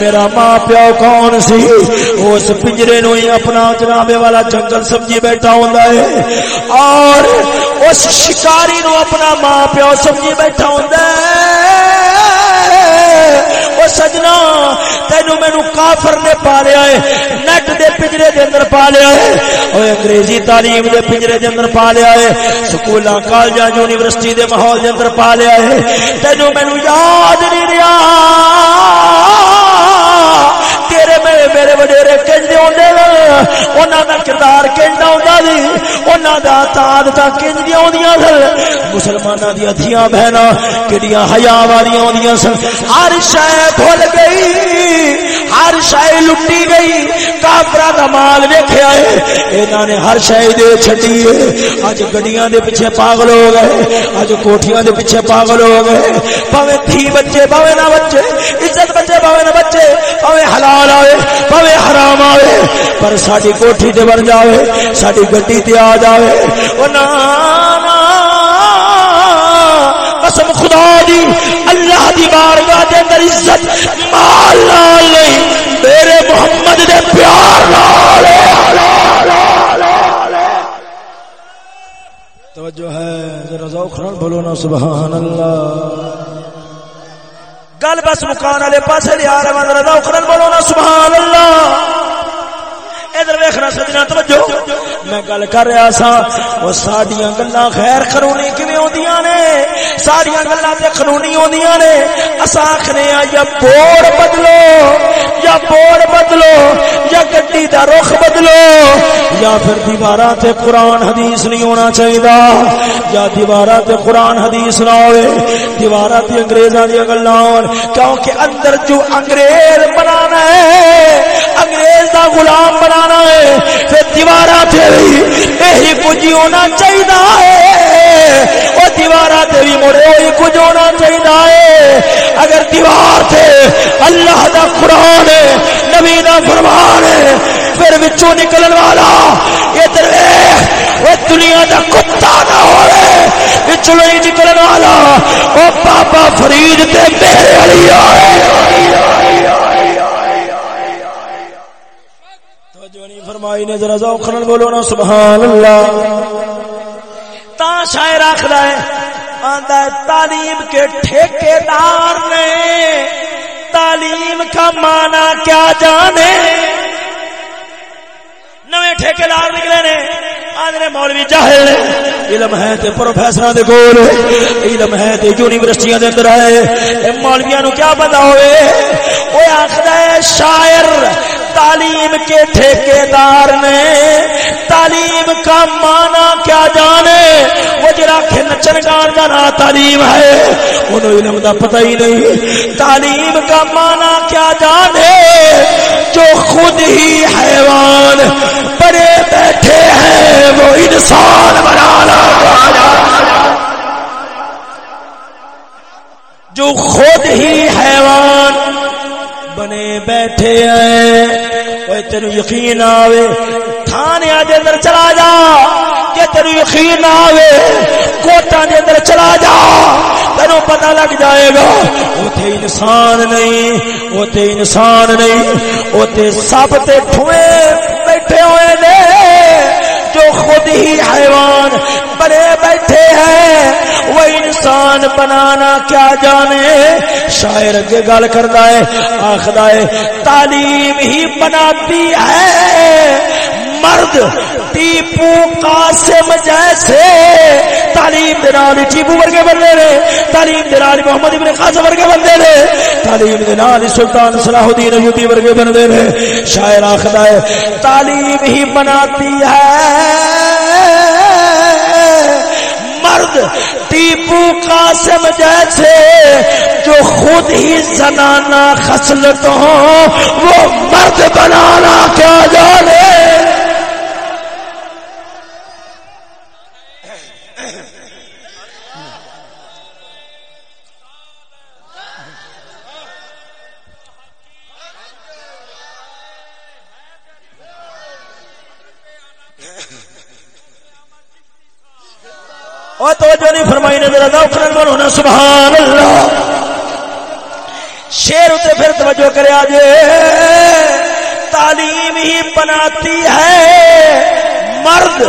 میرا ماں پیو کون سی؟ اس پنجرے نو ہی اپنا جنابے والا جنگل سمجھی بیٹھا ہوندا ہے۔ اور اس شکاری نو اپنا ماں پیو سمجھی بیٹھا ہوندا ہے۔ مینو کافر نے پالیا ہے نیٹ دے پنجرے دے اندر پالیا ہے۔ او انگریزی تعلیم دے پنجرے دے اندر پالیا ہے۔ سکولاں، کالجاں، یونیورسٹی دے ماحول دے اندر پالیا ہے۔ تینو مینو یاد نہیں رہیا۔ تیرے میرے میرے وڈیرے کنج ہوندے انہاں دا کردار کنج ہوندا سی انہاں دا تاد تا کنج ہوندیاں جی۔ سن مسلماناں دی ادھیاں بہناں کڈیاں حیا والیاں ہوندیاں سن۔ ہر شے بھول گئی۔ ہر شے لٹی گئی۔ کافرا کا مال ویکیا ہے۔ انہوں نے ہر شے دے چڈی ہے۔ اج گڈیاں دے پیچھے پاگل ہو گئے۔ اج کوٹیاں دے پیچھے پاگل ہو گئے۔ پاوے تھی بچے پاوے نہ بچے۔ عزت بچے پاوے نہ بچے۔ پاوے حلال آئے پاوے حرام آئے پر ساری کوٹھی تے بن جاوے ساری گڈی تے آ جاوے۔ او نا، قسم خدا دی، اللہ دی بارگاہ دے عزت مال نال نہیں میرے محمد دے پیار نال توجہ ہے ذرا ذوق نال بولو نا سبحان اللہ۔ گل بس مکان والے پاسے لیا رہا ذرا ذوق نال بولو نا سبحان اللہ۔ ادھر ویکھنا سجنا توجہ۔ میں گل کر رہا سا، وہ ساڈیاں گلاں خیر قانونی کیویں ہوندیاں نے؟ ساڈیاں گلاں تے قانونی ہوندیاں نے؟ اساں آکھنے یا بوڑ بدلو، یا بوڑ بدلو، یا گڈی دا رخ بدلو، یا پھر دیواراں تے قرآن حدیث نہیں ہونا چاہیے یا دیواراں تے قرآن حدیث نہ ہوئے دیواراں تے انگریزاں دی گلاں ہون۔ کیونکہ اندر جو انگریز بنانا ہے، انگریز دا غلام بنانا جانا ہے، پھر دیوار یہی کچھ ہونا چاہیے وہ دیوار بھی مڑے، وہی کچھ ہونا چاہیے اگر دیوار تھے اللہ دا قرآن ہے، نبی دا فرمان ہے، پھر بچوں نکلن والا، ادھر وہ دنیا دا کتا نہ ہوئے بچوں نہیں نکلن والا۔ وہ پاپا فرید تے میرے علی آئے۔ فرمائی نے ذرا ذوق نال بولو نا، سبحان اللہ۔ تا شاعر آخدا ہے، آندا ہے، تعلیم کے ٹھیکیدار نے، تعلیم کا معنی کیا جانے۔ نویں ٹھیکیدار نکلے نے، آدھے مولوی جاہل نے۔ علم ہے تے پروفیسر دے کول، علم ہے تے یونیورسٹیاں دے اندر ہے مولویاں نو کیا پتہ ہوئے؟ او آکھدا ہے، شاعر تعلیم کے ٹھیکیدار نے، تعلیم کا معنی کیا جانے؟ وہ جرا نچن گان کا نا تعلیم ہے، انہوں علم دا پتہ ہی نہیں۔ تعلیم کا معنی کیا جانے؟ جو خود ہی حیوان بڑے بیٹھے ہیں، وہ انسان بنانا جو خود ہی حیوان بنے بیٹھے ہیں۔ تین یقین آوے، تھانے دے اندر چلا جا۔ کہ تین یقین آوے کوٹا دے اندر چلا جا۔ تینوں پتہ لگ جائے گا، اوتھے انسان نہیں، اوتھے انسان نہیں۔ اوتھے سب تے ٹھوئے بیٹھے ہوئے نے، جو خود ہی حیوان بڑے بیٹھے ہیں۔ وہ انسان بنانا کیا جانے؟ شاعر اگے گل کرتا ہے آخر ہے، تعلیم ہی بناتی ہے۔ مرد ٹیپو قاسم جیسے۔ تعلیم دنال ٹیپو ورگے بندے نے۔ تعلیم دنال محمد ابن قاسم ورگے بندے نے۔ تعلیم دنال سلطان صلاح الدین ایوبی ورگے بندے نے۔ شاعر آخر ہے، تعلیم ہی بناتی ہے۔ مرد ٹیپو قاسم جیسے جو خود ہی زنانہ خصلت ہو وہ مرد بنانا کیا جانے؟ اور توجہ نہیں فرمائی نے، میرا نوکر ہونا سبحان اللہ۔ شیر اتنے پھر توجہ کرے آج۔ تعلیم ہی بناتی ہے۔ مرد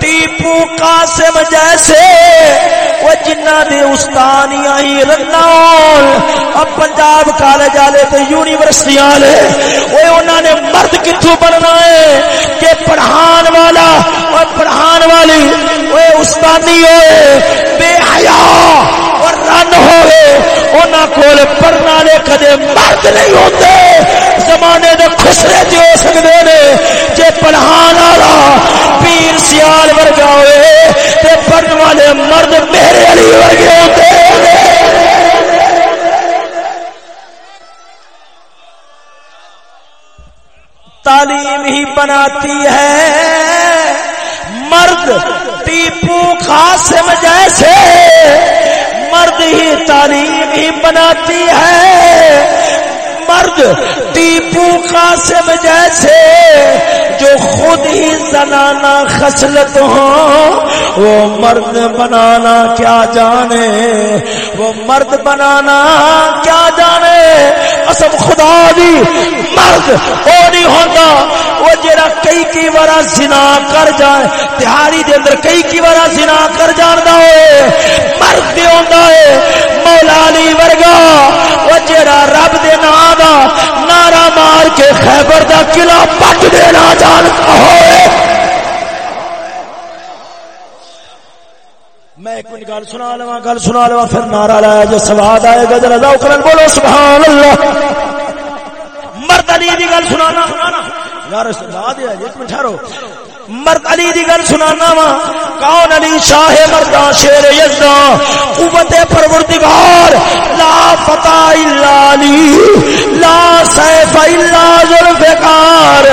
ٹیپو قاسم جیسے وہ دے استانیاں ہی رنال اب پنجاب کالج والے تے یونیورسٹی والے وہ انہوں نے مرد کتوں بننا ہے کہ پڑھان والا اور پڑھان والی وہ استانی ہوئے، بے حیا اور رن ہوئے۔ انہاں کول پڑھنا لے کدے مرد نہیں ہوتے زمانے دے خسرے جو ہو سکتے نے، جے پڑھان والا پیر سیال ورگا ہوئے، تے پڑھن والے مرد میرے علی ورگے ہوتے تعلیم ہی بناتی ہے۔ مرد ٹیپو قاسم جیسے، مرد ہی تعلیم ہی بناتی ہے۔ مرد ٹیپو قاسم جیسے جو خود ہی زنانہ خصلت ہو، وہ مرد بنانا کیا جانے؟ وہ مرد بنانا کیا جانے؟ اصل خدا دی، مرد وہ نہیں ہوتا۔ وہ جرا کئی کی بارا زنا کر جائے تہاری دے اندر کئی کی بارا زنا کر جاندا ہوئے، مرد دے ہوندا ہے مولا علی ورگا، وہ جڑا رب دے نام دا نعرہ مار کے خیبر دا قلعہ پٹ دینا جانتا ہوئے۔ میں ایک منٹ گل سنا لوا گل سنا لوا پھر نعرہ لایا جو سواد آئے گا ذرا ذوق بولو، سبحان اللہ۔ مرد علی دی گل سنانا یار استاد ہے ایک منٹ ٹھہرو۔ مرد علی دی گل سنانا وا۔ کون علی؟ شاہ مردان شیر یزدا قوت پروردگار۔ لا فتح الا علی۔ لا سیف الا ذوالفقار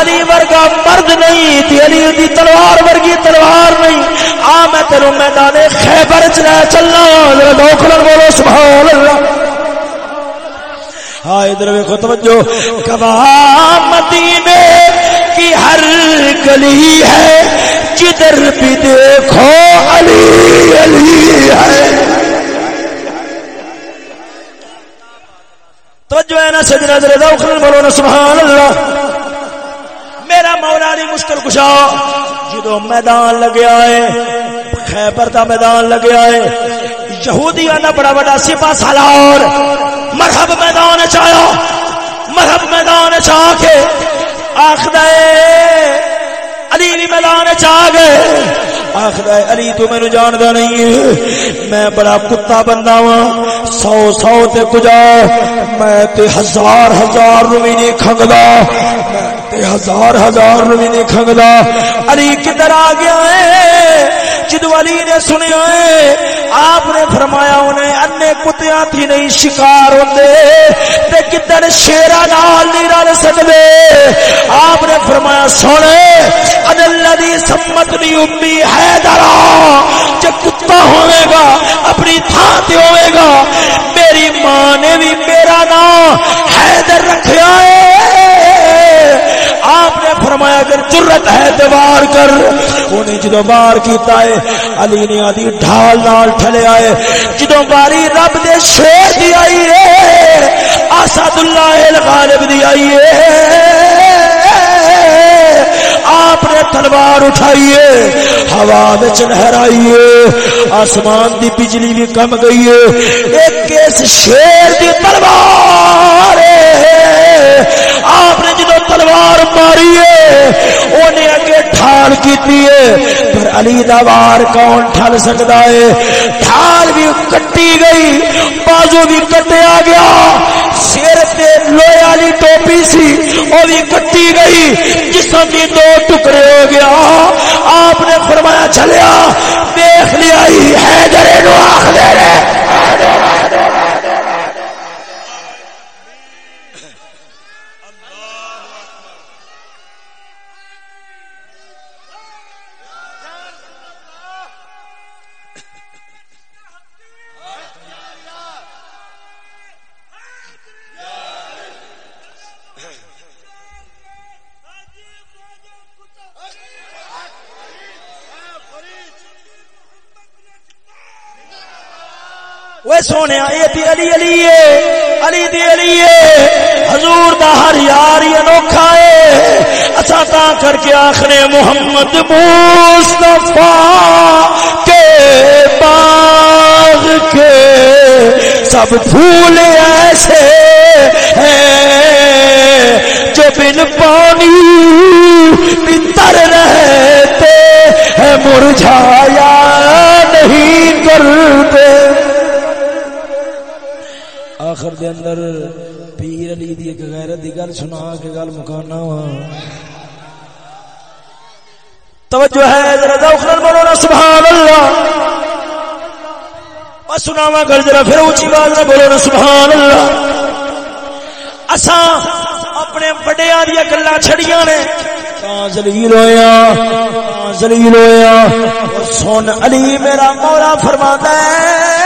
علی ورگا مرد نہیں تھی علی دی تلوار ورگی تلوار نہیں۔ آ، میں تیرو میدان خیبر چ لے چلنا ذرا دوکھن بولو، سبحان اللہ۔ ہاں ادھر ویکھو، توجہ۔ گواہ مدینے کی ہر گلی ہے، جدھر بھی دیکھو علی علی ہے۔ توجہ ہے نا سجنا ذرا ذوق بولو نا سبحان اللہ۔ میرا مولا علی مشکل کشا، جدو میدان لگیا ہے خیبر دا میدان لگیا ہے یہودیاں دا بڑا بڑا سپا سالار مرحب میدان چایا مرحب میدان چاہ کے آخد علی بھی میدان چاہ گئے آخر علی تو مینو جاندا نہیں ہے۔ میں بڑا کتا بندہ وا سو سو تے کجا میں تے ہزار ہزار رو بھی نہیں کھنگدا۔ تے ہزار ہزار رو بھی نہیں کھنگدا۔ علی کدھر آ گیا ہے؟ جدو علی نے سنیا ہے۔ آپ نے فرمایا انہیں انے کتیاں تھی نہیں شکار ہوتے تے کدھر شیرا نال نہیں رل سکتے آپ نے فرمایا سونے ادلدی سمت نہیں امی ہے درا جب کتا ہوئے گا، اپنی تھان تے ہوئے گا۔ میری ماں نے بھی میرا نام حیدر رکھا ہے۔ فرمایا، اگر ضرورت ہے تو وار کر۔ انہیں جدو وار کیتا ہے، علی نے آدھی ڈھال نال ٹھلے آئے۔ جدو باری رب دے شیر دی آئی ہے آساد اللہ الغالب دی آئی ہے۔ آپ نے تلوار اٹھائیے ہوا بچ لہرائیے آسمان دی بجلی بھی کم گئی ہے۔ ایک کیس شیر دی تلوار آپ نے جدو تلوار ماری ہے، انہیں اگے ٹھال کی پر علی دا وار کون ٹھل سکتا ہے؟ ٹھال بھی کٹی گئی، بازو بھی کٹیا گیا۔ سر تے لوہے والی ٹوپی سی، وہ بھی کٹی گئی۔ جسم بھی دو ٹکڑے ہو گیا۔ آپ نے فرمایا، چلیا، دیکھ لیا، ہی ہے نو آخ دے سونے یہ علی علی علی دی علی حضور دا ہر یار ہی انوکھا ہے۔ اچھا تا کر کے آخر محمد مصطفیٰ کے باغ کے سب پھول اندر پیر علی دی ایک غیرت دی گل سنا کے گل مکانا وا۔ توجہ ہے، ذرا ذوق نال بولو نا سبحان اللہ بس سناواں گل، ذرا پھر اونچی آواز نال بولو نا سبحان اللہ اساں اپنے وڈیا دیا گلا چھڑیاں نے۔ زلیل ہویا زلیل ہویا۔ سن علی میرا مولا فرماتا ہے۔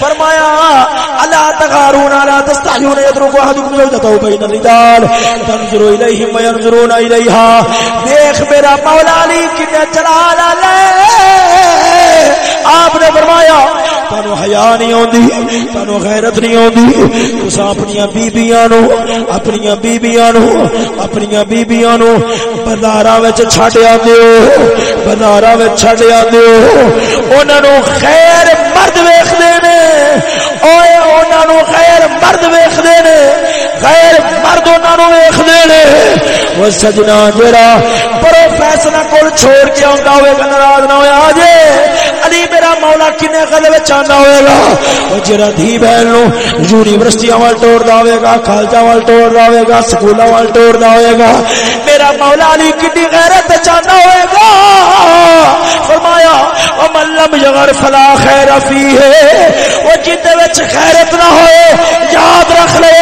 فرمایا، الا تغارون الا تستحيون يدرك احدكم زوجته بين الرجال، تنظر اليهم وينظرون اليها دیکھ میرا مولا علی کنے چلا علیہ آپ نے فرمایا تانو حیا نہیں اوندی تانو غیرت نہیں اوندی تسا اپنی بیبییاں نو اپنی بیبییاں نو اپنی بیبییاں نو بازاراں وچ چھڈ آندے ہو، بازاراں وچ چھڈ آندے ہو، انہاں نو خیر مرد ویکھدے نے، اوئے انہاں نو خیر مرد ویکھدے نے غیر مرد انہاں نو ویکھدے نے. او سجنا جڑا پروفیسر کول چھوڑ کے آندا ہوئے گا، ناراض نہ ہویا جے علی میرا مولا کنے غلے وچ ہوئے گا؟ او جڑا دھی بہن نو یونیورسٹی وال ٹور دا ہوئے گا کالجا وال ٹور دا ہوئے گا سکولا وال ٹور دا ہوئے گا۔ میرا مولا علی کڈی غیرت چاہتا ہوئے گا؟ فرمایا او من لم یغر فلا خیر فیہ۔ او جتے وچ خیرت نہ ہوئے، یاد رکھ لے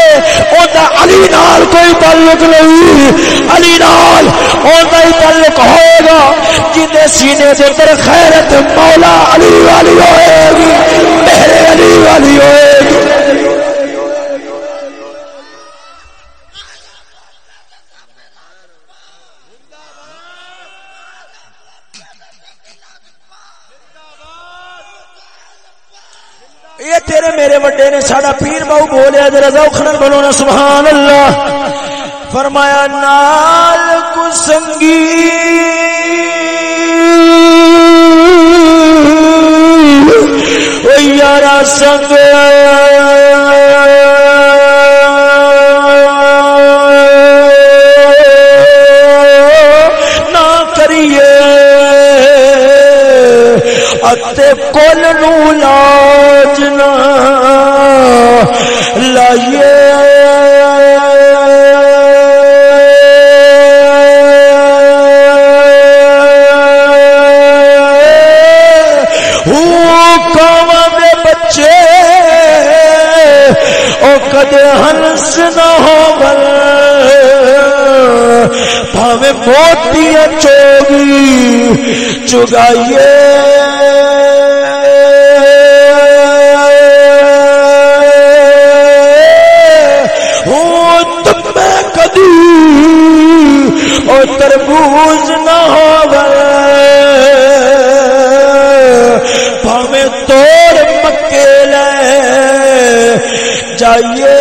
اوندا علی نال کوئی تعلق نہیں۔ علی نال اوندا ہی تعلق ہوئے گا۔ جتے سینے دے اندر خیرت مولا علی والی ہوئے گی میرے علی والی ہوئے۔ گی یہ تیرے میرے وڈے نے ساڈا پیر بہو بولیا، جرا ذوخن بولو سبحان اللہ فرمایا، نال کو سنگی۔ سنگ نہ کریے۔ اتے کل نو لاج نہ لائیے۔ کدے ہنس نہ ہو بل پاوے موتی چوگی چگائیے کدی او تربوز نہ ہو پاوے توڑ مکے لے، جائیے۔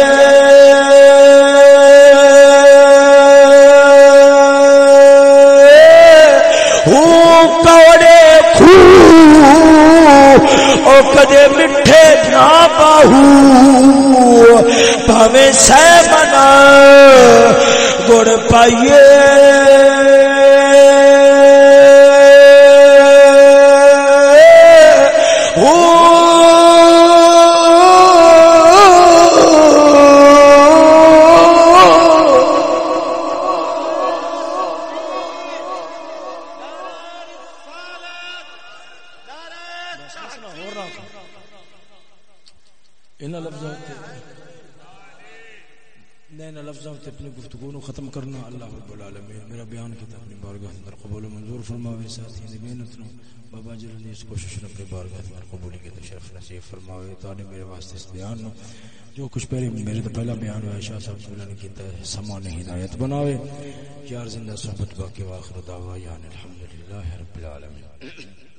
باہو پاوے سہ منا گڑ پائیے۔ کچھ پہلے میرے تو پہلا بیان ہوا شاہ صاحب سے نے کیتا ہے سما نے ہدایت بناوے۔ یار زندہ صحبت باقی واخر دعوا یان الحمدللہ رب العالمین۔